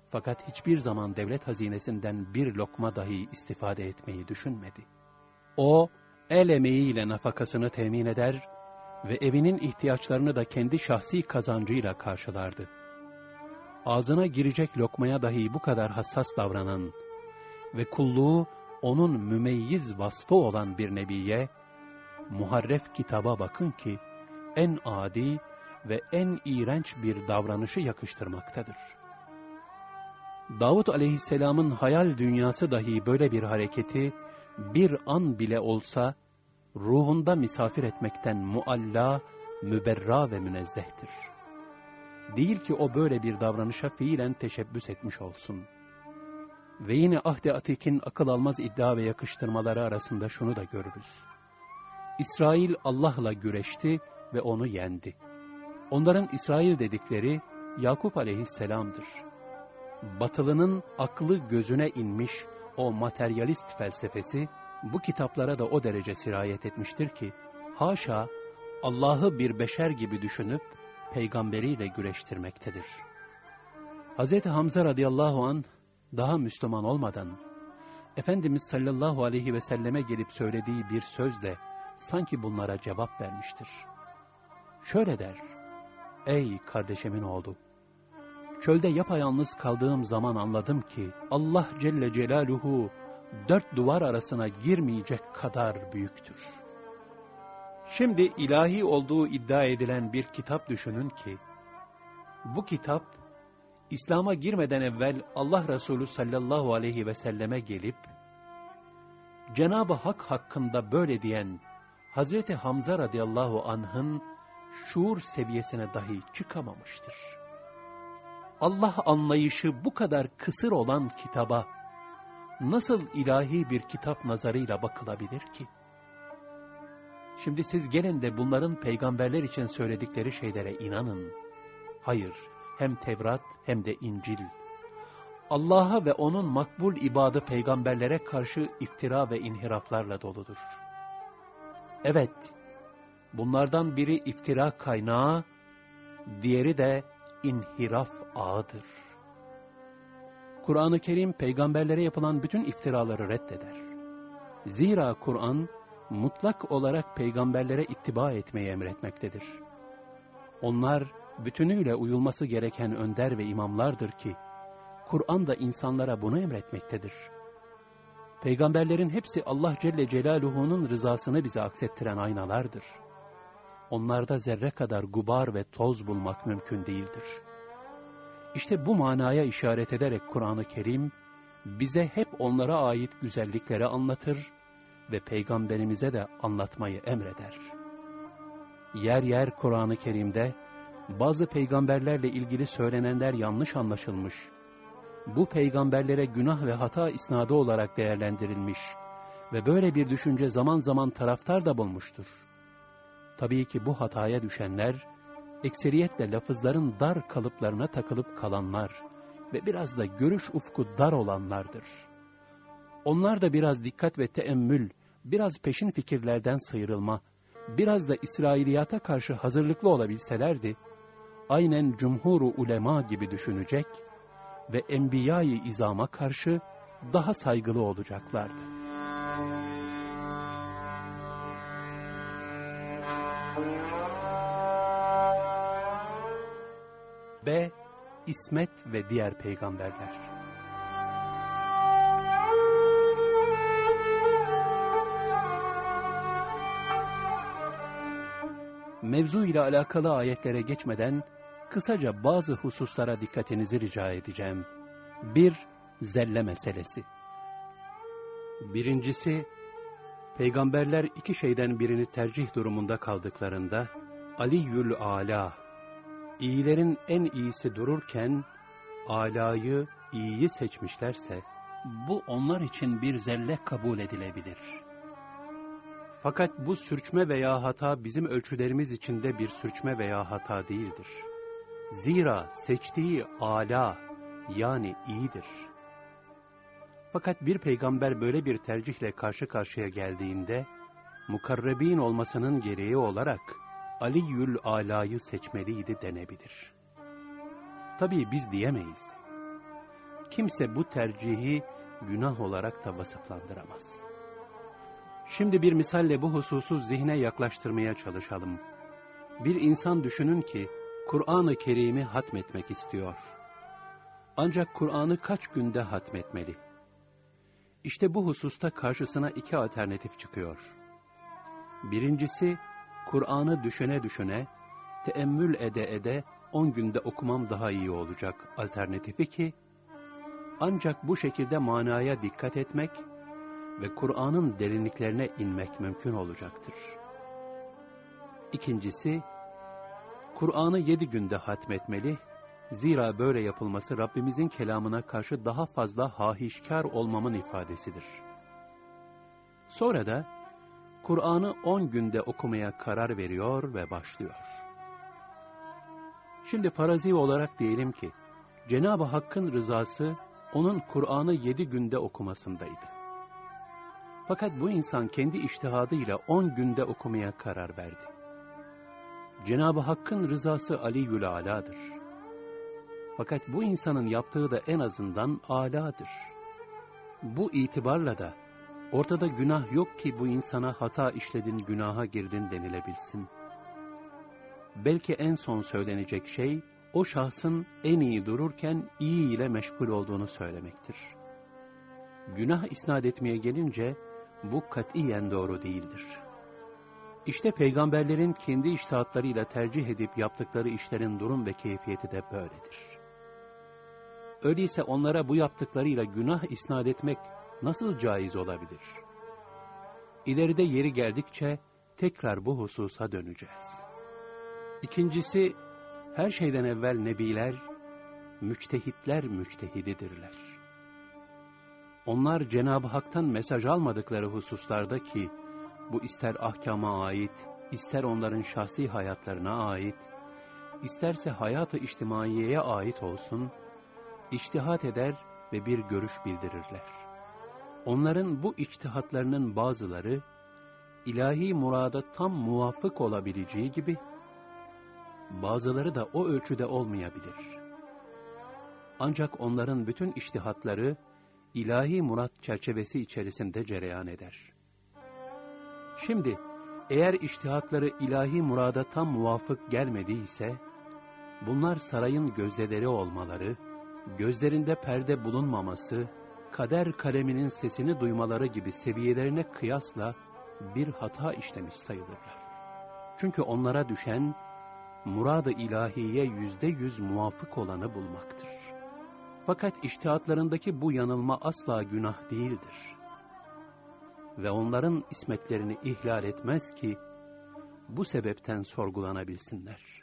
Fakat hiçbir zaman devlet hazinesinden bir lokma dahi istifade etmeyi düşünmedi. O, el emeğiyle nafakasını temin eder ve evinin ihtiyaçlarını da kendi şahsi kazancıyla karşılardı. Ağzına girecek lokmaya dahi bu kadar hassas davranan ve kulluğu onun mümeyyiz vasfı olan bir nebiye, muharref kitaba bakın ki en adi ve en iğrenç bir davranışı yakıştırmaktadır. Davut aleyhisselamın hayal dünyası dahi böyle bir hareketi bir an bile olsa ruhunda misafir etmekten mualla, müberra ve münezzehtir. Değil ki o böyle bir davranışa fiilen teşebbüs etmiş olsun. Ve yine Ahde Atik'in akıl almaz iddia ve yakıştırmaları arasında şunu da görürüz. İsrail Allah'la güreşti ve onu yendi. Onların İsrail dedikleri Yakup aleyhisselamdır. Batılının aklı gözüne inmiş o materyalist felsefesi, bu kitaplara da o derece sirayet etmiştir ki, haşa Allah'ı bir beşer gibi düşünüp peygamberiyle güreştirmektedir. Hz. Hamza radıyallahu an daha Müslüman olmadan, Efendimiz sallallahu aleyhi ve selleme gelip söylediği bir sözle sanki bunlara cevap vermiştir. Şöyle der, Ey kardeşimin oğlu! Çölde yapayalnız kaldığım zaman anladım ki Allah Celle Celaluhu dört duvar arasına girmeyecek kadar büyüktür. Şimdi ilahi olduğu iddia edilen bir kitap düşünün ki, bu kitap, İslam'a girmeden evvel Allah Resulü sallallahu aleyhi ve selleme gelip, Cenab-ı Hak hakkında böyle diyen Hazreti Hamza radıyallahu anh'ın şuur seviyesine dahi çıkamamıştır. Allah anlayışı bu kadar kısır olan kitaba, nasıl ilahi bir kitap nazarıyla bakılabilir ki? Şimdi siz gelin de bunların peygamberler için söyledikleri şeylere inanın. Hayır, hem Tevrat hem de İncil. Allah'a ve onun makbul ibadı peygamberlere karşı iftira ve inhiraflarla doludur. Evet, bunlardan biri iftira kaynağı, diğeri de inhiraf ağıdır. Kur'an-ı Kerim peygamberlere yapılan bütün iftiraları reddeder. Zira Kur'an mutlak olarak peygamberlere ittiba etmeyi emretmektedir. Onlar bütünüyle uyulması gereken önder ve imamlardır ki, Kur'an da insanlara bunu emretmektedir. Peygamberlerin hepsi Allah Celle Celaluhu'nun rızasını bize aksettiren aynalardır. Onlarda zerre kadar gubar ve toz bulmak mümkün değildir. İşte bu manaya işaret ederek Kur'an-ı Kerim, bize hep onlara ait güzellikleri anlatır ve Peygamberimize de anlatmayı emreder. Yer yer Kur'an-ı Kerim'de, bazı peygamberlerle ilgili söylenenler yanlış anlaşılmış, bu peygamberlere günah ve hata isnadı olarak değerlendirilmiş ve böyle bir düşünce zaman zaman taraftar da bulmuştur. Tabii ki bu hataya düşenler, ekseriyetle lafızların dar kalıplarına takılıp kalanlar ve biraz da görüş ufku dar olanlardır. Onlar da biraz dikkat ve teemmül, biraz peşin fikirlerden sıyrılma, biraz da İsrailiyata karşı hazırlıklı olabilselerdi, aynen cumhuru ulema gibi düşünecek ve enbiya-i izama karşı daha saygılı olacaklardı. B. İsmet ve diğer peygamberler Mevzu ile alakalı ayetlere geçmeden kısaca bazı hususlara dikkatinizi rica edeceğim. Bir, zelle meselesi. Birincisi, peygamberler iki şeyden birini tercih durumunda kaldıklarında, Ali Yül Ala, iyilerin en iyisi dururken, alayı, iyiyi seçmişlerse, bu onlar için bir zelle kabul edilebilir. Fakat bu sürçme veya hata bizim ölçülerimiz içinde bir sürçme veya hata değildir. Zira seçtiği ala yani iyidir. Fakat bir peygamber böyle bir tercihle karşı karşıya geldiğinde, mukarrebin olmasının gereği olarak Aliyül Ala'yı seçmeliydi denebilir. Tabii biz diyemeyiz. Kimse bu tercihi günah olarak da vasıflandıramaz. Şimdi bir misalle bu hususu zihne yaklaştırmaya çalışalım. Bir insan düşünün ki, Kur'an-ı Kerim'i hatmetmek istiyor. Ancak Kur'an'ı kaç günde hatmetmeli? İşte bu hususta karşısına iki alternatif çıkıyor. Birincisi, Kur'an'ı düşüne düşüne, teemmül ede ede on günde okumam daha iyi olacak alternatifi ki, ancak bu şekilde manaya dikkat etmek ve Kur'an'ın derinliklerine inmek mümkün olacaktır. İkincisi, Kur'an'ı yedi günde hatmetmeli, zira böyle yapılması Rabbimizin kelamına karşı daha fazla hahişkar olmamın ifadesidir. Sonra da Kur'an'ı on günde okumaya karar veriyor ve başlıyor. Şimdi parazi olarak diyelim ki, Cenab-ı Hakk'ın rızası onun Kur'an'ı yedi günde okumasındaydı. Fakat bu insan kendi iştihadıyla on günde okumaya karar verdi. Cenab-ı Hakk'ın rızası Ali Ala'dır. Fakat bu insanın yaptığı da en azından aladır. Bu itibarla da ortada günah yok ki bu insana hata işledin, günaha girdin denilebilsin. Belki en son söylenecek şey, o şahsın en iyi dururken iyi ile meşgul olduğunu söylemektir. Günah isnat etmeye gelince, bu katiyen doğru değildir.'' İşte peygamberlerin kendi iştahatlarıyla tercih edip yaptıkları işlerin durum ve keyfiyeti de böyledir. Öyleyse onlara bu yaptıklarıyla günah isnat etmek nasıl caiz olabilir? İleride yeri geldikçe tekrar bu hususa döneceğiz. İkincisi, her şeyden evvel nebiler, müçtehitler müçtehididirler. Onlar Cenab-ı Hak'tan mesaj almadıkları hususlarda ki, bu ister ahkama ait, ister onların şahsi hayatlarına ait, isterse hayatı içtimaiyeye ait olsun, içtihat eder ve bir görüş bildirirler. Onların bu içtihatlarının bazıları, ilahi murada tam muvafık olabileceği gibi, bazıları da o ölçüde olmayabilir. Ancak onların bütün iştihatları, ilahi murat çerçevesi içerisinde cereyan eder. Şimdi, eğer iştihatları ilahi murada tam muvafık gelmediyse, bunlar sarayın gözdeleri olmaları, gözlerinde perde bulunmaması, kader kaleminin sesini duymaları gibi seviyelerine kıyasla bir hata işlemiş sayılırlar. Çünkü onlara düşen, murad-ı ilahiye yüzde yüz muvafık olanı bulmaktır. Fakat iştihatlarındaki bu yanılma asla günah değildir. Ve onların ismetlerini ihlal etmez ki, bu sebepten sorgulanabilsinler.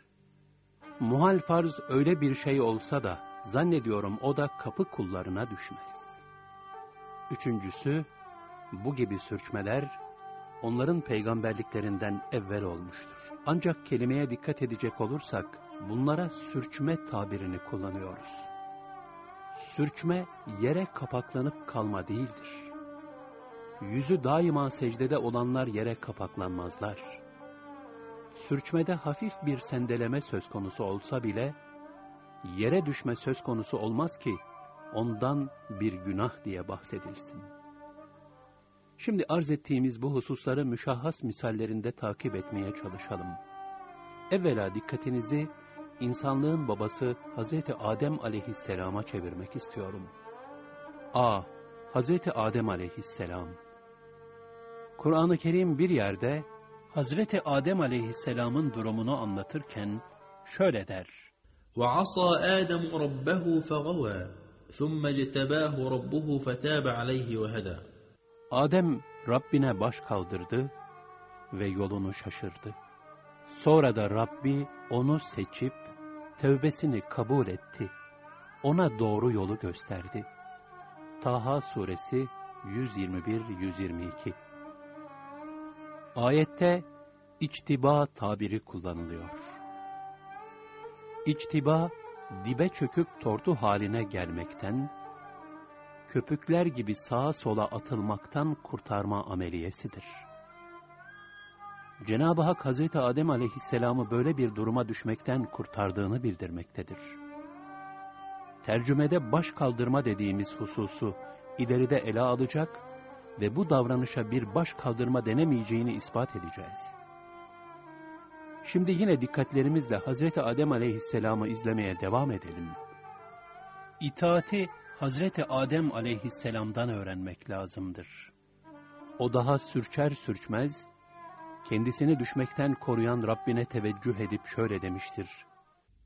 Muhal farz öyle bir şey olsa da, zannediyorum o da kapı kullarına düşmez. Üçüncüsü, bu gibi sürçmeler, onların peygamberliklerinden evvel olmuştur. Ancak kelimeye dikkat edecek olursak, bunlara sürçme tabirini kullanıyoruz. Sürçme, yere kapaklanıp kalma değildir. Yüzü daima secdede olanlar yere kapaklanmazlar. Sürçmede hafif bir sendeleme söz konusu olsa bile, yere düşme söz konusu olmaz ki, ondan bir günah diye bahsedilsin. Şimdi arz ettiğimiz bu hususları müşahhas misallerinde takip etmeye çalışalım. Evvela dikkatinizi insanlığın babası Hazreti Adem aleyhisselama çevirmek istiyorum. A. Hazreti Adem aleyhisselam Kur'an-ı Kerim bir yerde Hazreti Adem aleyhisselamın durumunu anlatırken şöyle der. وعصى آدم ربه فغوى ثم اجتباه ربه فتاب عليه وهدى Adem Rabbine baş kaldırdı ve yolunu şaşırdı. Sonra da Rabbi onu seçip tövbesini kabul etti. Ona doğru yolu gösterdi. Taha suresi 121-122 Ayette içtiba tabiri kullanılıyor. İçtiba, dibe çöküp tortu haline gelmekten, köpükler gibi sağa sola atılmaktan kurtarma ameliyesidir. Cenab-ı Hak Hazreti Adem aleyhisselamı böyle bir duruma düşmekten kurtardığını bildirmektedir. Tercümede baş kaldırma dediğimiz hususu ileride ele alacak ve bu davranışa bir baş kaldırma denemeyeceğini ispat edeceğiz. Şimdi yine dikkatlerimizle Hazreti Adem aleyhisselamı izlemeye devam edelim. İtaati Hazreti Adem aleyhisselamdan öğrenmek lazımdır. O daha sürçer sürçmez, kendisini düşmekten koruyan Rabbine teveccüh edip şöyle demiştir.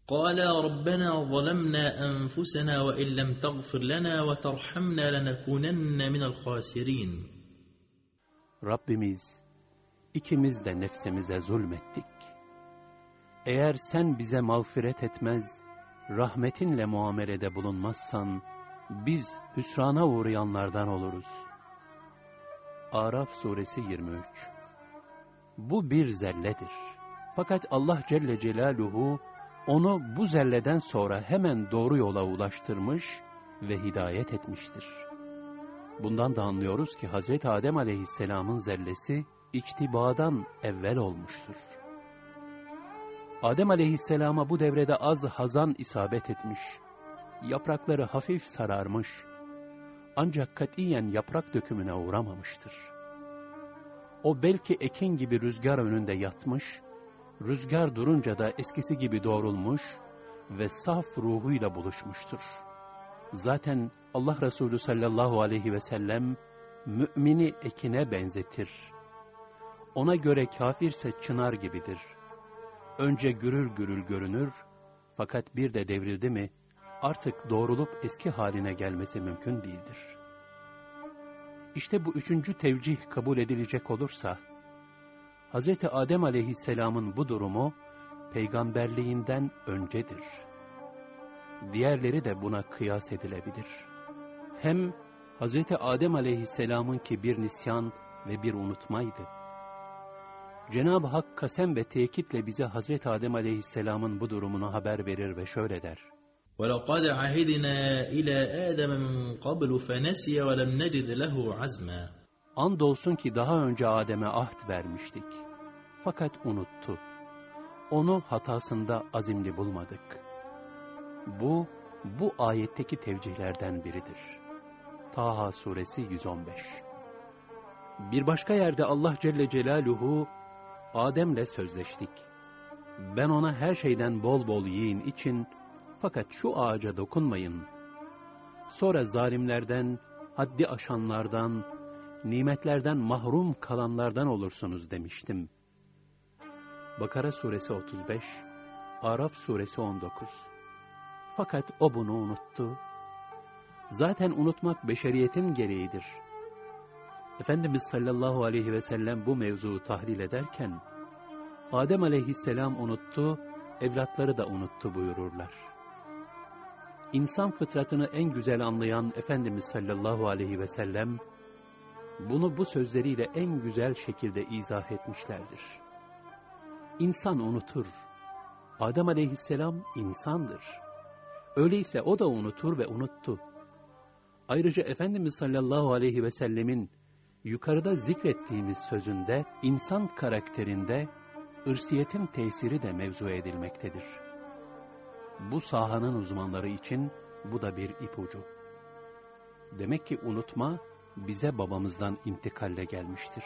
قالا ربنا ظلمنا أنفسنا وإن لم تغفر لنا وترحمنا لنكونن من الخاسرين Rabbimiz, ikimiz de nefsimize zulmettik. Eğer sen bize mağfiret etmez, rahmetinle muamelede bulunmazsan, biz hüsrana uğrayanlardan oluruz. Araf suresi 23 Bu bir zelledir. Fakat Allah Celle Celaluhu, onu bu zelleden sonra hemen doğru yola ulaştırmış ve hidayet etmiştir. Bundan da anlıyoruz ki Hazreti Adem aleyhisselamın zellesi içtibadan evvel olmuştur. Adem aleyhisselama bu devrede az hazan isabet etmiş, yaprakları hafif sararmış, ancak katiyen yaprak dökümüne uğramamıştır. O belki ekin gibi rüzgar önünde yatmış, rüzgar durunca da eskisi gibi doğrulmuş ve saf ruhuyla buluşmuştur. Zaten Allah Resulü sallallahu aleyhi ve sellem mümini ekine benzetir. Ona göre kafirse çınar gibidir. Önce gürül gürül görünür fakat bir de devrildi mi artık doğrulup eski haline gelmesi mümkün değildir. İşte bu üçüncü tevcih kabul edilecek olursa, Hz. Adem aleyhisselamın bu durumu peygamberliğinden öncedir. Diğerleri de buna kıyas edilebilir. Hem Hz. Adem aleyhisselamın ki bir nisyan ve bir unutmaydı. Cenab-ı Hak kasem ve tekitle bize Hz. Adem aleyhisselamın bu durumunu haber verir ve şöyle der. ولقد عهدنا إلى آدم من قبل فنسي ولم نجد له عزما Andolsun ki daha önce Adem'e ahd vermiştik. Fakat unuttu. Onu hatasında azimli bulmadık. Bu, bu ayetteki tevcihlerden biridir. Taha suresi 115 Bir başka yerde Allah Celle Celaluhu, Adem'le sözleştik. Ben ona her şeyden bol bol yiyin için, fakat şu ağaca dokunmayın. Sonra zalimlerden, haddi aşanlardan, nimetlerden mahrum kalanlardan olursunuz demiştim. Bakara suresi 35, Araf suresi 19. Fakat o bunu unuttu. Zaten unutmak beşeriyetin gereğidir. Efendimiz sallallahu aleyhi ve sellem bu mevzuu tahlil ederken, Adem aleyhisselam unuttu, evlatları da unuttu buyururlar. İnsan fıtratını en güzel anlayan Efendimiz sallallahu aleyhi ve sellem, bunu bu sözleriyle en güzel şekilde izah etmişlerdir. İnsan unutur. Adem aleyhisselam insandır. Öyleyse o da unutur ve unuttu. Ayrıca Efendimiz sallallahu aleyhi ve sellemin yukarıda zikrettiğimiz sözünde insan karakterinde ırsiyetin tesiri de mevzu edilmektedir. Bu sahanın uzmanları için bu da bir ipucu. Demek ki unutma bize babamızdan intikalle gelmiştir.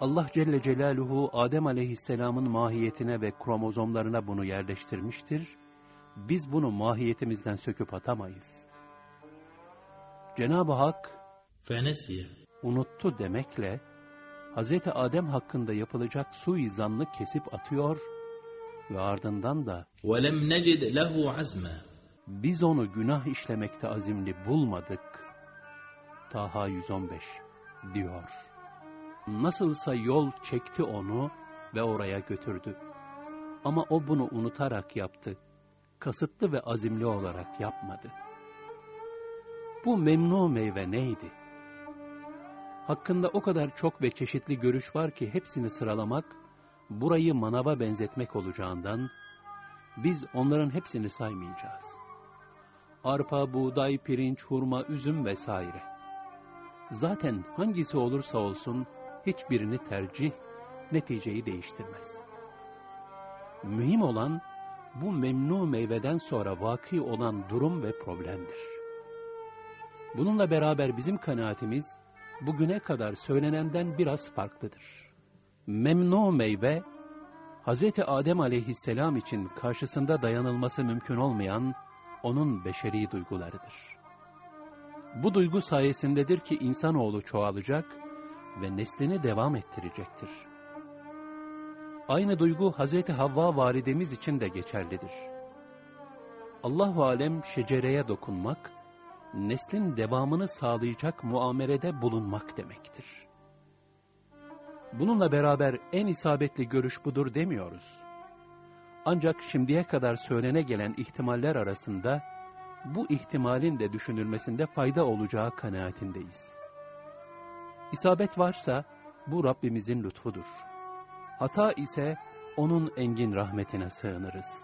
Allah Celle Celaluhu Adem aleyhisselamın mahiyetine ve kromozomlarına bunu yerleştirmiştir. Biz bunu mahiyetimizden söküp atamayız. Cenab-ı Hak فنسي unuttu demekle Hz. Adem hakkında yapılacak suizanlı kesip atıyor ve ardından da ولم نجد له عزما biz onu günah işlemekte azimli bulmadık. Taha 115 diyor. Nasılsa yol çekti onu ve oraya götürdü. Ama o bunu unutarak yaptı. Kasıtlı ve azimli olarak yapmadı. Bu memnu meyve neydi? Hakkında o kadar çok ve çeşitli görüş var ki hepsini sıralamak, burayı manava benzetmek olacağından, biz onların hepsini saymayacağız. Arpa, buğday, pirinç, hurma, üzüm vesaire. Zaten hangisi olursa olsun hiçbirini tercih, neticeyi değiştirmez. Mühim olan bu memnu meyveden sonra vaki olan durum ve problemdir. Bununla beraber bizim kanaatimiz bugüne kadar söylenenden biraz farklıdır. Memnu meyve, Hz. Adem aleyhisselam için karşısında dayanılması mümkün olmayan onun beşeri duygularıdır. Bu duygu sayesindedir ki insanoğlu çoğalacak ve neslini devam ettirecektir. Aynı duygu Hz. Havva validemiz için de geçerlidir. Allahu alem şecereye dokunmak, neslin devamını sağlayacak muamelede bulunmak demektir. Bununla beraber en isabetli görüş budur demiyoruz. Ancak şimdiye kadar söylene gelen ihtimaller arasında bu ihtimalin de düşünülmesinde fayda olacağı kanaatindeyiz. İsabet varsa bu Rabbimizin lütfudur. Hata ise onun engin rahmetine sığınırız.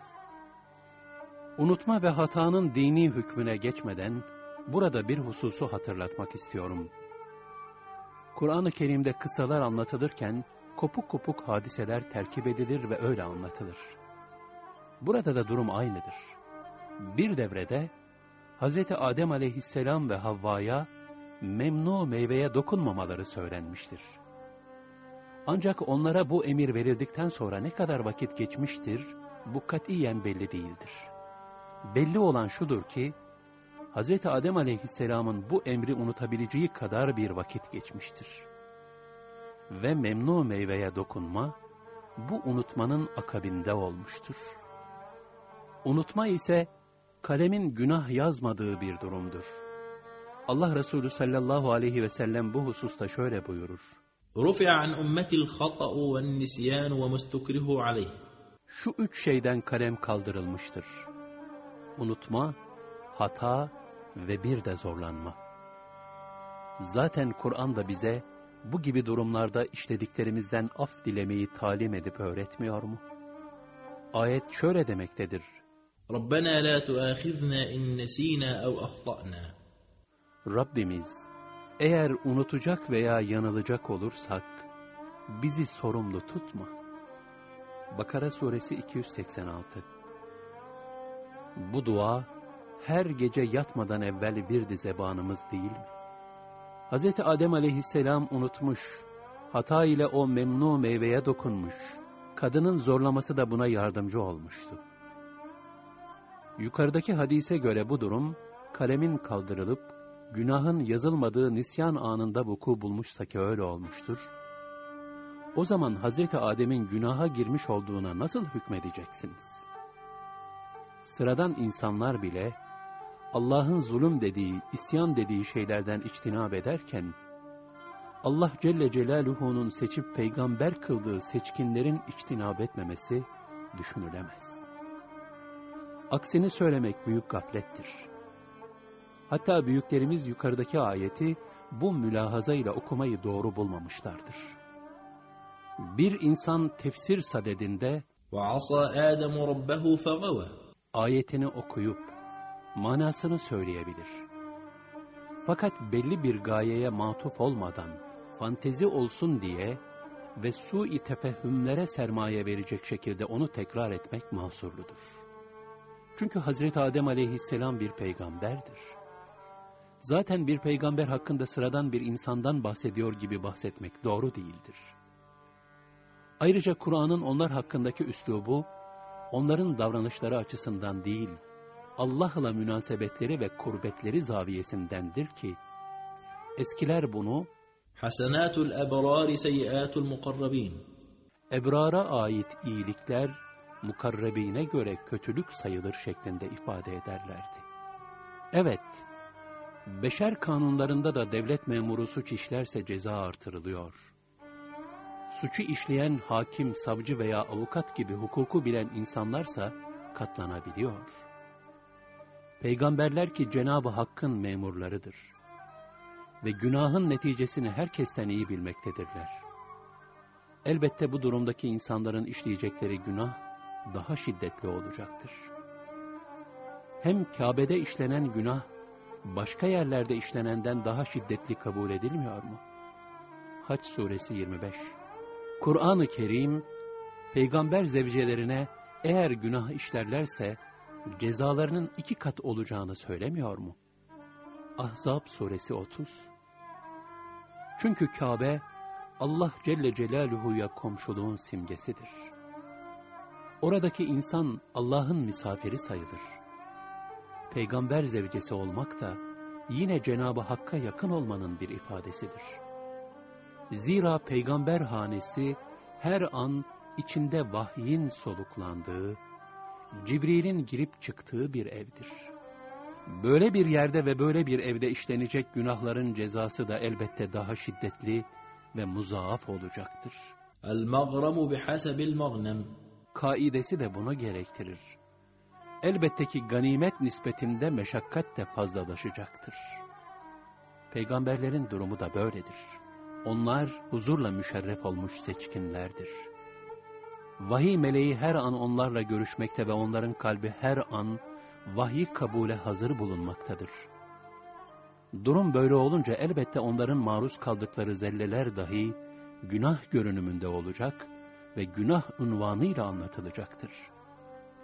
Unutma ve hatanın dini hükmüne geçmeden burada bir hususu hatırlatmak istiyorum. Kur'an-ı Kerim'de kısalar anlatılırken kopuk kopuk hadiseler terkip edilir ve öyle anlatılır. Burada da durum aynıdır. Bir devrede Hz. Adem aleyhisselam ve Havva'ya memnu meyveye dokunmamaları söylenmiştir. Ancak onlara bu emir verildikten sonra ne kadar vakit geçmiştir, bu katiyen belli değildir. Belli olan şudur ki, Hz. Adem aleyhisselamın bu emri unutabileceği kadar bir vakit geçmiştir. Ve memnu meyveye dokunma, bu unutmanın akabinde olmuştur. Unutma ise, kalemin günah yazmadığı bir durumdur. Allah Resulü sallallahu aleyhi ve sellem bu hususta şöyle buyurur. رفع عن أمتي الخطأ والنسيان وما استكرهوا عليه Şu üç şeyden kalem kaldırılmıştır. Unutma, hata ve bir de zorlanma. Zaten Kur'an da bize bu gibi durumlarda işlediklerimizden af dilemeyi talim edip öğretmiyor mu? Ayet şöyle demektedir. Rabbena la tuâkhizna in nesînâ ev ahtâ'nâ. Rabbimiz, eğer unutacak veya yanılacak olursak, bizi sorumlu tutma. Bakara Suresi 286 Bu dua, her gece yatmadan evvel bir dizebanımız değil mi? Hz. Adem aleyhisselam unutmuş, hata ile o memnu meyveye dokunmuş, kadının zorlaması da buna yardımcı olmuştu. Yukarıdaki hadise göre bu durum, kalemin kaldırılıp, günahın yazılmadığı nisyan anında vuku bulmuşsa ki öyle olmuştur, o zaman Hazreti Adem'in günaha girmiş olduğuna nasıl hükmedeceksiniz? Sıradan insanlar bile, Allah'ın zulüm dediği, isyan dediği şeylerden içtinab ederken, Allah Celle Celaluhu'nun seçip peygamber kıldığı seçkinlerin içtinab etmemesi düşünülemez. Aksini söylemek büyük gaflettir. Hatta büyüklerimiz yukarıdaki ayeti bu mülahaza ile okumayı doğru bulmamışlardır. Bir insan tefsir sadedinde وعصى آدم ربه فغوى ayetini okuyup manasını söyleyebilir. Fakat belli bir gayeye matuf olmadan, fantezi olsun diye ve su-i tefehümlere sermaye verecek şekilde onu tekrar etmek mahsurludur. Çünkü Hazreti Adem aleyhisselam bir peygamberdir. Zaten bir peygamber hakkında sıradan bir insandan bahsediyor gibi bahsetmek doğru değildir. Ayrıca Kur'an'ın onlar hakkındaki üslubu, onların davranışları açısından değil, Allah'la münasebetleri ve kurbetleri zaviyesindendir ki, eskiler bunu, Hasenatul ebrar seyyiatul mukarrabin. Ebrara ait iyilikler, mukarrebine göre kötülük sayılır şeklinde ifade ederlerdi. Evet, beşer kanunlarında da devlet memuru suç işlerse ceza artırılıyor. Suçu işleyen hakim, savcı veya avukat gibi hukuku bilen insanlarsa katlanabiliyor. Peygamberler ki Cenab-ı Hakk'ın memurlarıdır. Ve günahın neticesini herkesten iyi bilmektedirler. Elbette bu durumdaki insanların işleyecekleri günah daha şiddetli olacaktır. Hem Kabe'de işlenen günah, başka yerlerde işlenenden daha şiddetli kabul edilmiyor mu? Haç suresi 25 Kur'an-ı Kerim, peygamber zevcelerine eğer günah işlerlerse, cezalarının iki kat olacağını söylemiyor mu? Ahzab suresi 30 Çünkü Kabe, Allah Celle Celaluhu'ya komşuluğun simgesidir. Oradaki insan Allah'ın misafiri sayılır. Peygamber zevcesi olmak da yine Cenab-ı Hakk'a yakın olmanın bir ifadesidir. Zira peygamber hanesi her an içinde vahyin soluklandığı, Cibril'in girip çıktığı bir evdir. Böyle bir yerde ve böyle bir evde işlenecek günahların cezası da elbette daha şiddetli ve muzaaf olacaktır. El-maghramu bihasebil maghnam Kaidesi de bunu gerektirir. Elbette ki ganimet nispetinde meşakkat de fazlalaşacaktır. Peygamberlerin durumu da böyledir. Onlar huzurla müşerref olmuş seçkinlerdir. Vahiy meleği her an onlarla görüşmekte ve onların kalbi her an vahiy kabule hazır bulunmaktadır. Durum böyle olunca elbette onların maruz kaldıkları zelleler dahi günah görünümünde olacak ve günah unvanıyla anlatılacaktır.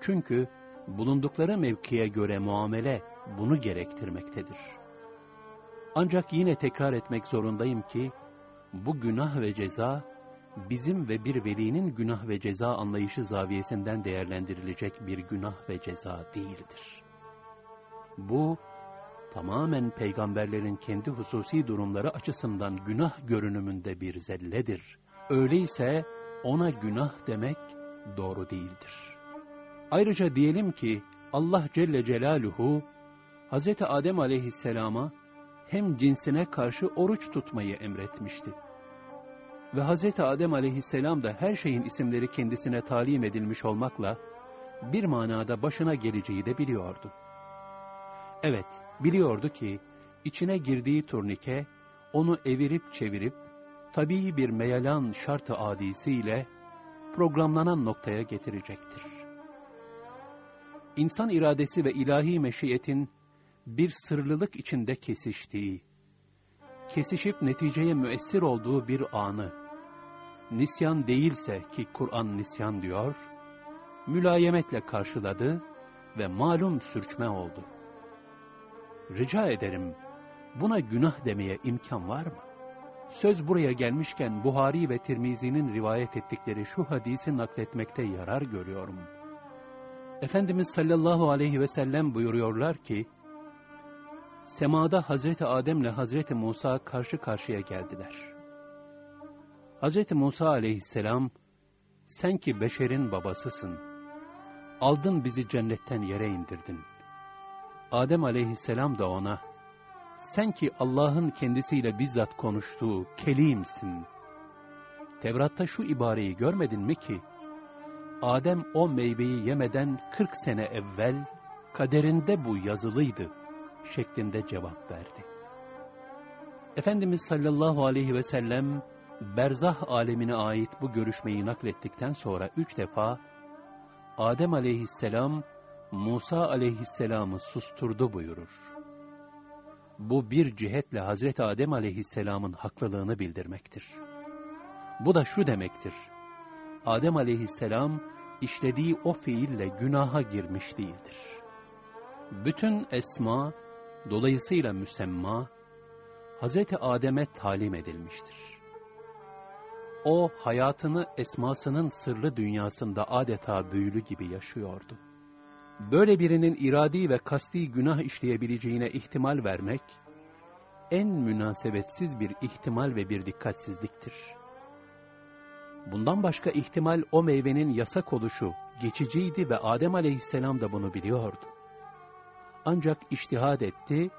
Çünkü bulundukları mevkiye göre muamele bunu gerektirmektedir. Ancak yine tekrar etmek zorundayım ki, bu günah ve ceza, bizim ve bir velinin günah ve ceza anlayışı zaviyesinden değerlendirilecek bir günah ve ceza değildir. Bu, tamamen peygamberlerin kendi hususi durumları açısından günah görünümünde bir zelledir. Öyleyse ona günah demek doğru değildir. Ayrıca diyelim ki Allah Celle Celaluhu Hz. Adem aleyhisselama hem cinsine karşı oruç tutmayı emretmişti. Ve Hz. Adem aleyhisselam da her şeyin isimleri kendisine talim edilmiş olmakla bir manada başına geleceği de biliyordu. Evet, biliyordu ki içine girdiği turnike onu evirip çevirip, tabii bir meyalan şartı adisiyle programlanan noktaya getirecektir. İnsan iradesi ve ilahi meşiyetin bir sırlılık içinde kesiştiği, kesişip neticeye müessir olduğu bir anı, nisyan değilse ki Kur'an nisyan diyor, mülayemetle karşıladı ve malum sürçme oldu. Rica ederim, buna günah demeye imkan var mı? Söz buraya gelmişken Buhari ve Tirmizi'nin rivayet ettikleri şu hadisi nakletmekte yarar görüyorum. Efendimiz sallallahu aleyhi ve sellem buyuruyorlar ki, Semada Hazreti Adem ile Hazreti Musa karşı karşıya geldiler. Hazreti Musa aleyhisselam, sen ki beşerin babasısın, aldın bizi cennetten yere indirdin. Adem aleyhisselam da ona, sen ki Allah'ın kendisiyle bizzat konuştuğu kelimsin. Tevrat'ta şu ibareyi görmedin mi ki, Adem o meyveyi yemeden 40 sene evvel kaderinde bu yazılıydı şeklinde cevap verdi. Efendimiz sallallahu aleyhi ve sellem berzah alemine ait bu görüşmeyi naklettikten sonra üç defa Adem aleyhisselam Musa aleyhisselamı susturdu buyurur. Bu bir cihetle Hazreti Adem aleyhisselamın haklılığını bildirmektir. Bu da şu demektir. Adem aleyhisselam işlediği o fiille günaha girmiş değildir. Bütün esma, dolayısıyla müsemma, Hazreti Adem'e talim edilmiştir. O hayatını esmasının sırlı dünyasında adeta büyülü gibi yaşıyordu. Böyle birinin iradi ve kasti günah işleyebileceğine ihtimal vermek, en münasebetsiz bir ihtimal ve bir dikkatsizliktir. Bundan başka ihtimal o meyvenin yasak oluşu geçiciydi ve Adem aleyhisselam da bunu biliyordu. Ancak iştihad etti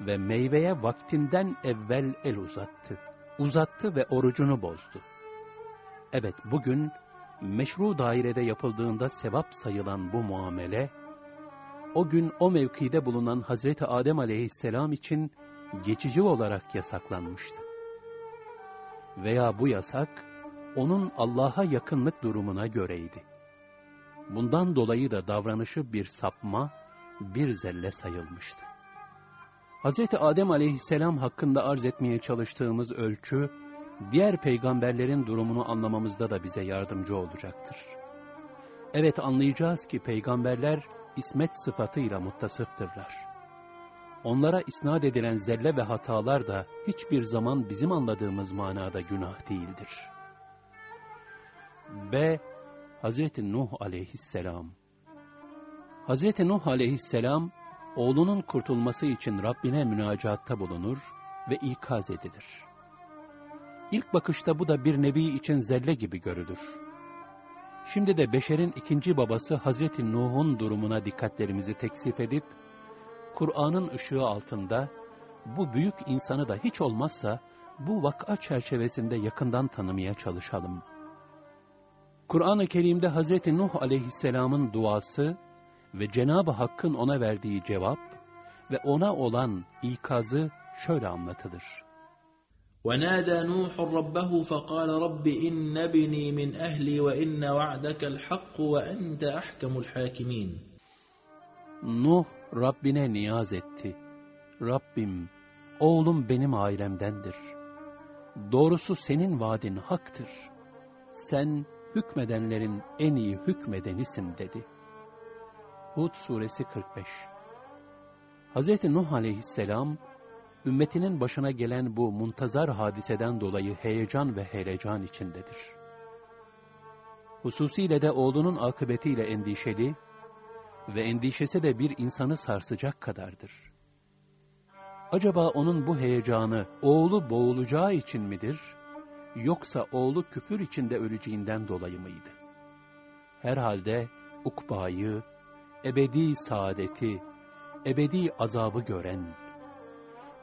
ve meyveye vaktinden evvel el uzattı. Uzattı ve orucunu bozdu. Evet bugün meşru dairede yapıldığında sevap sayılan bu muamele, o gün o mevkide bulunan Hazreti Adem aleyhisselam için geçici olarak yasaklanmıştı. Veya bu yasak, onun Allah'a yakınlık durumuna göreydi. Bundan dolayı da davranışı bir sapma, bir zelle sayılmıştı. Hz. Adem aleyhisselam hakkında arz etmeye çalıştığımız ölçü, diğer peygamberlerin durumunu anlamamızda da bize yardımcı olacaktır. Evet anlayacağız ki peygamberler ismet sıfatıyla muttasıftırlar. Onlara isnat edilen zelle ve hatalar da hiçbir zaman bizim anladığımız manada günah değildir. B. Hazreti Nuh aleyhisselam Hazreti Nuh aleyhisselam, oğlunun kurtulması için Rabbine münacatta bulunur ve ikaz edilir. İlk bakışta bu da bir nebi için zelle gibi görülür. Şimdi de beşerin ikinci babası Hazreti Nuh'un durumuna dikkatlerimizi teksif edip, Kur'an'ın ışığı altında bu büyük insanı da hiç olmazsa bu vaka çerçevesinde yakından tanımaya çalışalım. Kur'an-ı Kerim'de Hazreti Nuh aleyhisselamın duası ve Cenab-ı Hakk'ın ona verdiği cevap ve ona olan ikazı şöyle anlatılır. ونادى نوح ربه فقال رب إن ابني من أهلي وإن وعدك الحق وأنت أحكم الحاكمين Nuh Rabbine niyaz etti. Rabbim, oğlum benim ailemdendir. Doğrusu senin vaadin haktır. Sen hükmedenlerin en iyi hükmedenisin dedi. Hud suresi 45 Hz. Nuh aleyhisselam, ümmetinin başına gelen bu muntazar hadiseden dolayı heyecan ve helecan içindedir. Hususiyle de oğlunun akıbetiyle endişeli ve endişesi de bir insanı sarsacak kadardır. Acaba onun bu heyecanı oğlu boğulacağı için midir, yoksa oğlu küfür içinde öleceğinden dolayı mıydı? Herhalde ukbayı, ebedi saadeti, ebedi azabı gören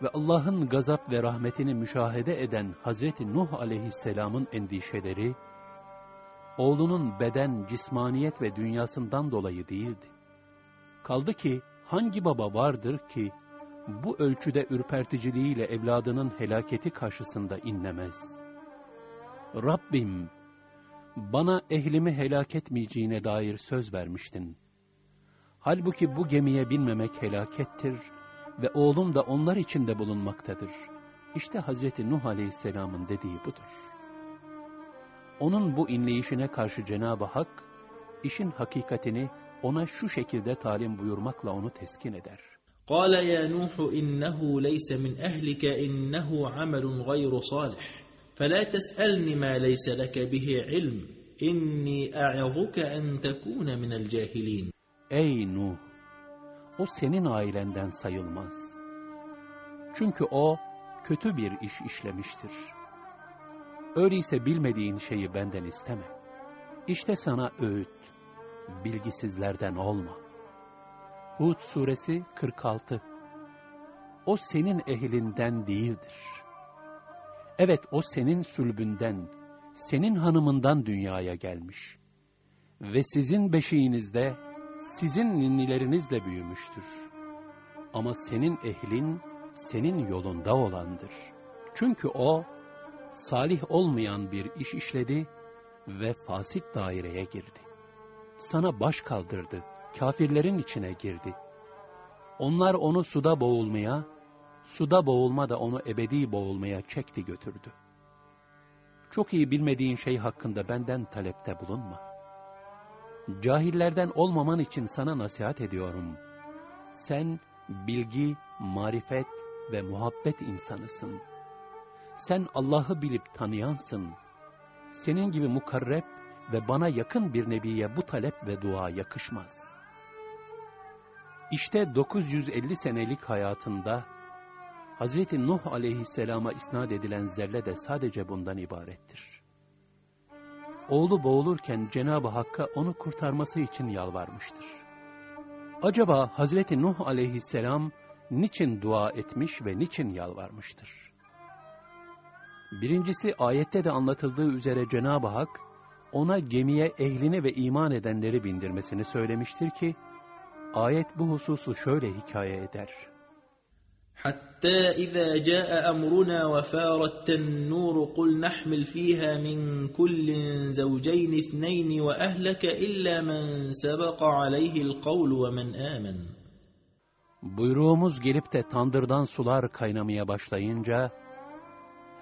ve Allah'ın gazap ve rahmetini müşahede eden Hazreti Nuh aleyhisselamın endişeleri, oğlunun beden, cismaniyet ve dünyasından dolayı değildi. Kaldı ki hangi baba vardır ki bu ölçüde ürperticiliğiyle evladının helaketi karşısında inlemez. Rabbim, bana ehlimi helak etmeyeceğine dair söz vermiştin. Halbuki bu gemiye binmemek helakettir ve oğlum da onlar içinde bulunmaktadır. İşte Hazreti Nuh Aleyhisselam'ın dediği budur. Onun bu inleyişine karşı Cenab-ı Hak, işin hakikatini ona şu şekilde talim buyurmakla onu teskin eder. قال يا نوح إنه ليس من أهلك إنه عمل غير صالح فلا تسألني ما ليس لك به علم إني أعظك أن تكون من الجاهلين Ey Nuh! O senin ailenden sayılmaz. Çünkü o kötü bir iş işlemiştir. Öyleyse bilmediğin şeyi benden isteme. İşte sana öğüt, bilgisizlerden olma. Hud suresi 46 O senin ehlinden değildir. Evet o senin sülbünden, senin hanımından dünyaya gelmiş. Ve sizin beşiğinizde, sizin ninnilerinizle büyümüştür. Ama senin ehlin, senin yolunda olandır. Çünkü o, salih olmayan bir iş işledi ve fasit daireye girdi. Sana baş kaldırdı, kafirlerin içine girdi. Onlar onu suda boğulmaya, suda boğulma da onu ebedi boğulmaya çekti götürdü. Çok iyi bilmediğin şey hakkında benden talepte bulunma. Cahillerden olmaman için sana nasihat ediyorum. Sen bilgi, marifet ve muhabbet insanısın. Sen Allah'ı bilip tanıyansın. Senin gibi mukarreb ve bana yakın bir nebiye bu talep ve dua yakışmaz. İşte 950 senelik hayatında Hz. Nuh aleyhisselama isnat edilen zerre de sadece bundan ibarettir. Oğlu boğulurken Cenab-ı Hakk'a onu kurtarması için yalvarmıştır. Acaba Hazreti Nuh aleyhisselam niçin dua etmiş ve niçin yalvarmıştır? Birincisi ayette de anlatıldığı üzere Cenab-ı Hak ona gemiye ehlini ve iman edenleri bindirmesini söylemiştir ki, ayet bu hususu şöyle hikaye eder. حتى إذا جاء أمرنا وفارت النور قل نحمل فيها من كل زوجين اثنين وأهلك إلا من سبق عليه القول ومن آمن Buyruğumuz gelip de tandırdan sular kaynamaya başlayınca,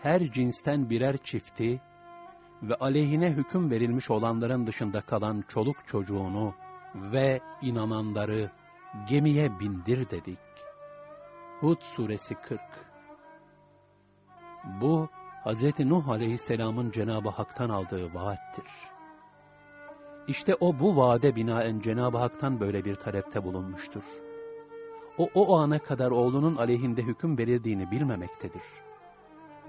her cinsten birer çifti ve aleyhine hüküm verilmiş olanların dışında kalan çoluk çocuğunu ve inananları gemiye bindir dedik. Hud suresi 40 Bu, Hz. Nuh aleyhisselamın Cenab-ı Hak'tan aldığı vaattir. İşte o bu vaade binaen Cenab-ı Hak'tan böyle bir talepte bulunmuştur. O, o ana kadar oğlunun aleyhinde hüküm verildiğini bilmemektedir.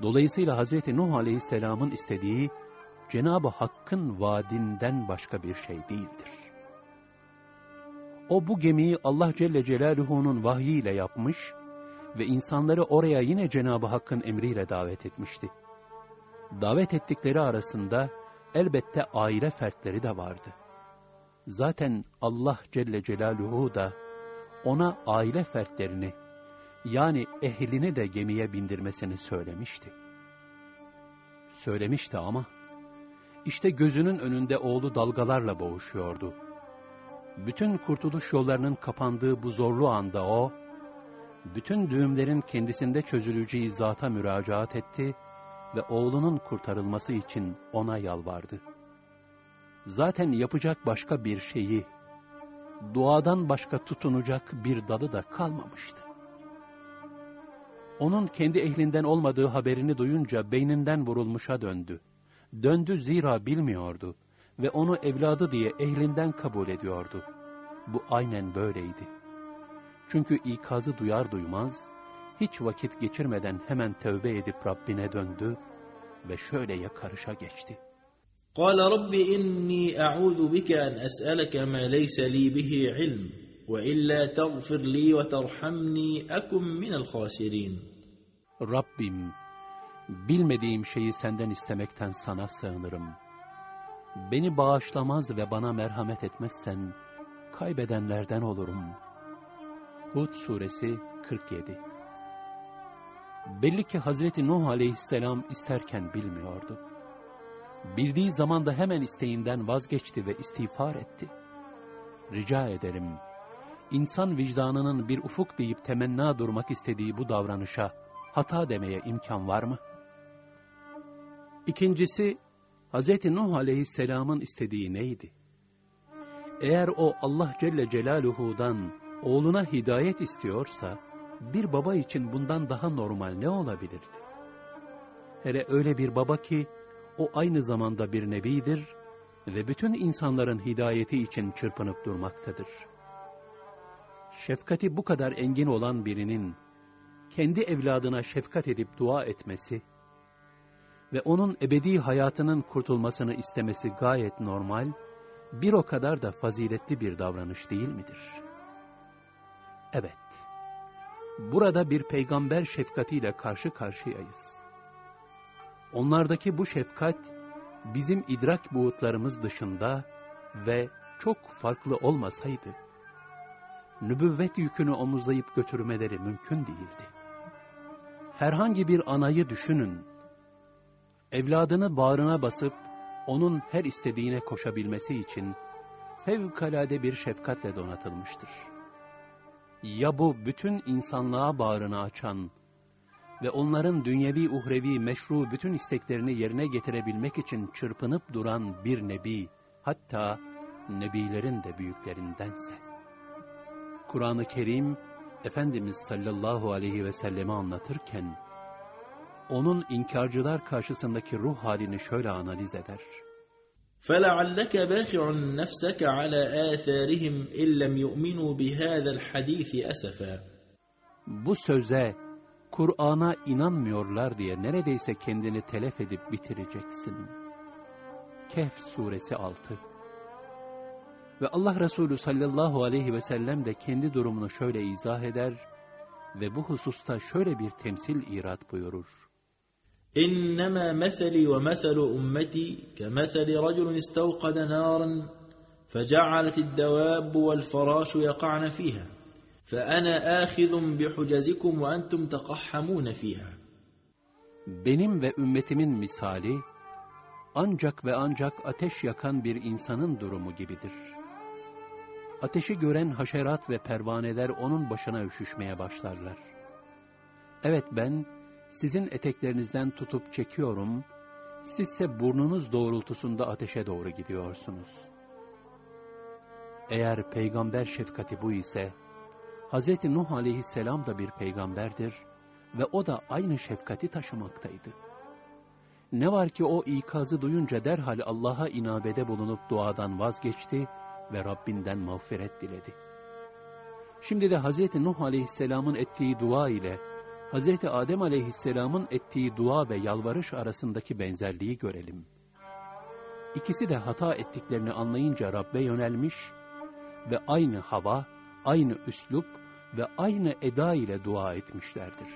Dolayısıyla Hz. Nuh aleyhisselamın istediği, Cenab-ı Hakk'ın vaadinden başka bir şey değildir. O bu gemiyi Allah Celle Celaluhu'nun vahyiyle yapmış ve insanları oraya yine Cenab-ı Hakk'ın emriyle davet etmişti. Davet ettikleri arasında elbette aile fertleri de vardı. Zaten Allah Celle Celaluhu da ona aile fertlerini yani ehlini de gemiye bindirmesini söylemişti. Söylemişti ama işte gözünün önünde oğlu dalgalarla boğuşuyordu. Bütün kurtuluş yollarının kapandığı bu zorlu anda o, bütün düğümlerin kendisinde çözüleceği zata müracaat etti ve oğlunun kurtarılması için ona yalvardı. Zaten yapacak başka bir şeyi, duadan başka tutunacak bir dalı da kalmamıştı. Onun kendi ehlinden olmadığı haberini duyunca beyninden vurulmuşa döndü. Döndü zira bilmiyordu ve onu evladı diye ehlinden kabul ediyordu. Bu aynen böyleydi. Çünkü ikazı duyar duymaz, hiç vakit geçirmeden hemen tövbe edip Rabbine döndü ve şöyle yakarışa geçti. قال رب إني أعوذ بك أن أسألك ما ليس لي به علم وإلا تغفر لي وترحمني أكن من الخاسرين Rabbim, bilmediğim şeyi senden istemekten sana sığınırım. Beni bağışlamaz ve bana merhamet etmezsen, kaybedenlerden olurum. Hud suresi 47 Belli ki Hazreti Nuh aleyhisselam isterken bilmiyordu. Bildiği zaman da hemen isteğinden vazgeçti ve istiğfar etti. Rica ederim, insan vicdanının bir ufuk deyip temenna durmak istediği bu davranışa hata demeye imkan var mı? İkincisi, Hz. Nuh aleyhisselamın istediği neydi? Eğer o Allah Celle Celaluhu'dan oğluna hidayet istiyorsa, bir baba için bundan daha normal ne olabilirdi? Hele öyle bir baba ki, o aynı zamanda bir nebidir ve bütün insanların hidayeti için çırpınıp durmaktadır. Şefkati bu kadar engin olan birinin, kendi evladına şefkat edip dua etmesi ve onun ebedi hayatının kurtulmasını istemesi gayet normal, bir o kadar da faziletli bir davranış değil midir? Evet, burada bir peygamber şefkatiyle karşı karşıyayız. Onlardaki bu şefkat, bizim idrak buğutlarımız dışında ve çok farklı olmasaydı, nübüvvet yükünü omuzlayıp götürmeleri mümkün değildi. Herhangi bir anayı düşünün, evladını bağrına basıp, onun her istediğine koşabilmesi için fevkalade bir şefkatle donatılmıştır. Ya bu bütün insanlığa bağrını açan ve onların dünyevi uhrevi meşru bütün isteklerini yerine getirebilmek için çırpınıp duran bir nebi, hatta nebilerin de büyüklerindense. Kur'an-ı Kerim, Efendimiz sallallahu aleyhi ve selleme anlatırken, onun inkarcılar karşısındaki ruh halini şöyle analiz eder. فَلَعَلَّكَ بَاخِعٌ نَفْسَكَ عَلَى آثَارِهِمْ إِنْ لَمْ يُؤْمِنُوا بِهَذَا الْحَدِيثِ أَسَفًا Bu söze, Kur'an'a inanmıyorlar diye neredeyse kendini telef edip bitireceksin. Kehf suresi 6 Ve Allah Resulü sallallahu aleyhi ve sellem de kendi durumunu şöyle izah eder ve bu hususta şöyle bir temsil irat buyurur. إنما مثلي ومثل أمتي كمثل رجل استوقد نارا فجعلت الدواب والفراش يقعن فيها فأنا آخذ بحجزكم وأنتم تقحمون فيها Benim ve ümmetimin misali, ancak ve ancak ateş yakan bir insanın durumu gibidir. Ateşi gören haşerat ve pervaneler onun başına üşüşmeye başlarlar. Evet ben, sizin eteklerinizden tutup çekiyorum, sizse burnunuz doğrultusunda ateşe doğru gidiyorsunuz. Eğer peygamber şefkati bu ise, Hz. Nuh aleyhisselam da bir peygamberdir ve o da aynı şefkati taşımaktaydı. Ne var ki o ikazı duyunca derhal Allah'a inabede bulunup duadan vazgeçti ve Rabbinden mağfiret diledi. Şimdi de Hz. Nuh aleyhisselamın ettiği dua ile Hz. Adem aleyhisselamın ettiği dua ve yalvarış arasındaki benzerliği görelim. İkisi de hata ettiklerini anlayınca Rabbe yönelmiş ve aynı hava, aynı üslup ve aynı eda ile dua etmişlerdir.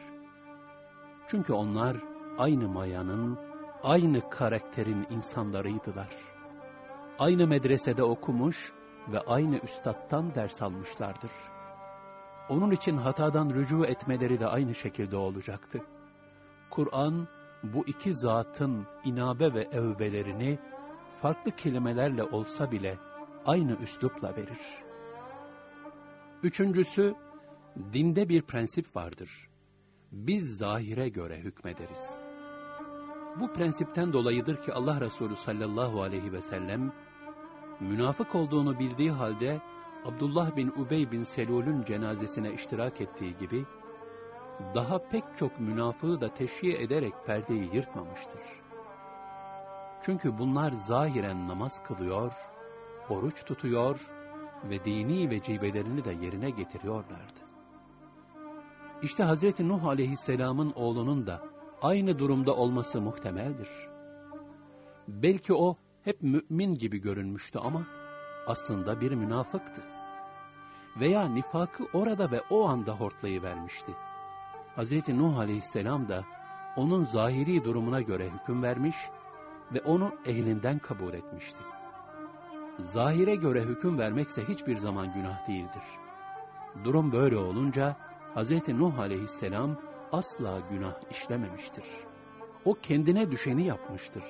Çünkü onlar aynı mayanın, aynı karakterin insanlarıydılar. Aynı medresede okumuş ve aynı üstattan ders almışlardır. Onun için hatadan rücu etmeleri de aynı şekilde olacaktı. Kur'an bu iki zatın inabe ve evbelerini farklı kelimelerle olsa bile aynı üslupla verir. Üçüncüsü, dinde bir prensip vardır. Biz zahire göre hükmederiz. Bu prensipten dolayıdır ki Allah Resulü sallallahu aleyhi ve sellem, münafık olduğunu bildiği halde Abdullah bin Ubey bin Selul'ün cenazesine iştirak ettiği gibi, daha pek çok münafığı da teşhiye ederek perdeyi yırtmamıştır. Çünkü bunlar zahiren namaz kılıyor, oruç tutuyor ve dini vecibelerini de yerine getiriyorlardı. İşte Hazreti Nuh aleyhisselamın oğlunun da aynı durumda olması muhtemeldir. Belki o hep mümin gibi görünmüştü ama aslında bir münafıktı. Veya nifakı orada ve o anda hortlayıvermişti. Hz. Nuh aleyhisselam da onun zahiri durumuna göre hüküm vermiş ve onu ehlinden kabul etmişti. Zahire göre hüküm vermekse hiçbir zaman günah değildir. Durum böyle olunca Hz. Nuh aleyhisselam asla günah işlememiştir. O kendine düşeni yapmıştır.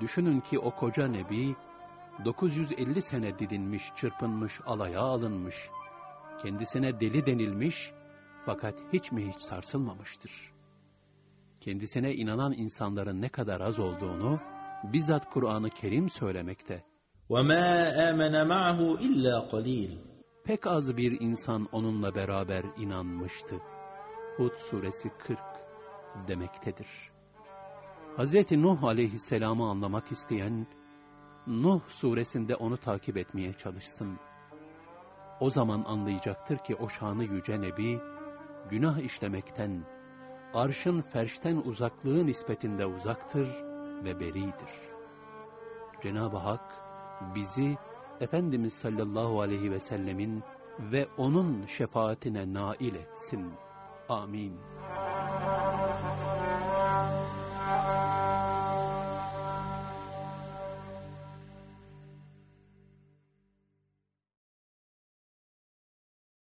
Düşünün ki o koca nebi 950 sene didinmiş, çırpınmış, alaya alınmış, kendisine deli denilmiş fakat hiç mi hiç sarsılmamıştır. Kendisine inanan insanların ne kadar az olduğunu bizzat Kur'an-ı Kerim söylemekte. وما آمن معه إلا قليل Pek az bir insan onunla beraber inanmıştı. Hud suresi 40 demektedir. Hz. Nuh aleyhisselamı anlamak isteyen, Nuh suresinde onu takip etmeye çalışsın. O zaman anlayacaktır ki o şanı yüce nebi, günah işlemekten, arşın ferşten uzaklığı nispetinde uzaktır ve beridir. Cenab-ı Hak bizi Efendimiz sallallahu aleyhi ve sellemin ve onun şefaatine nail etsin. Amin.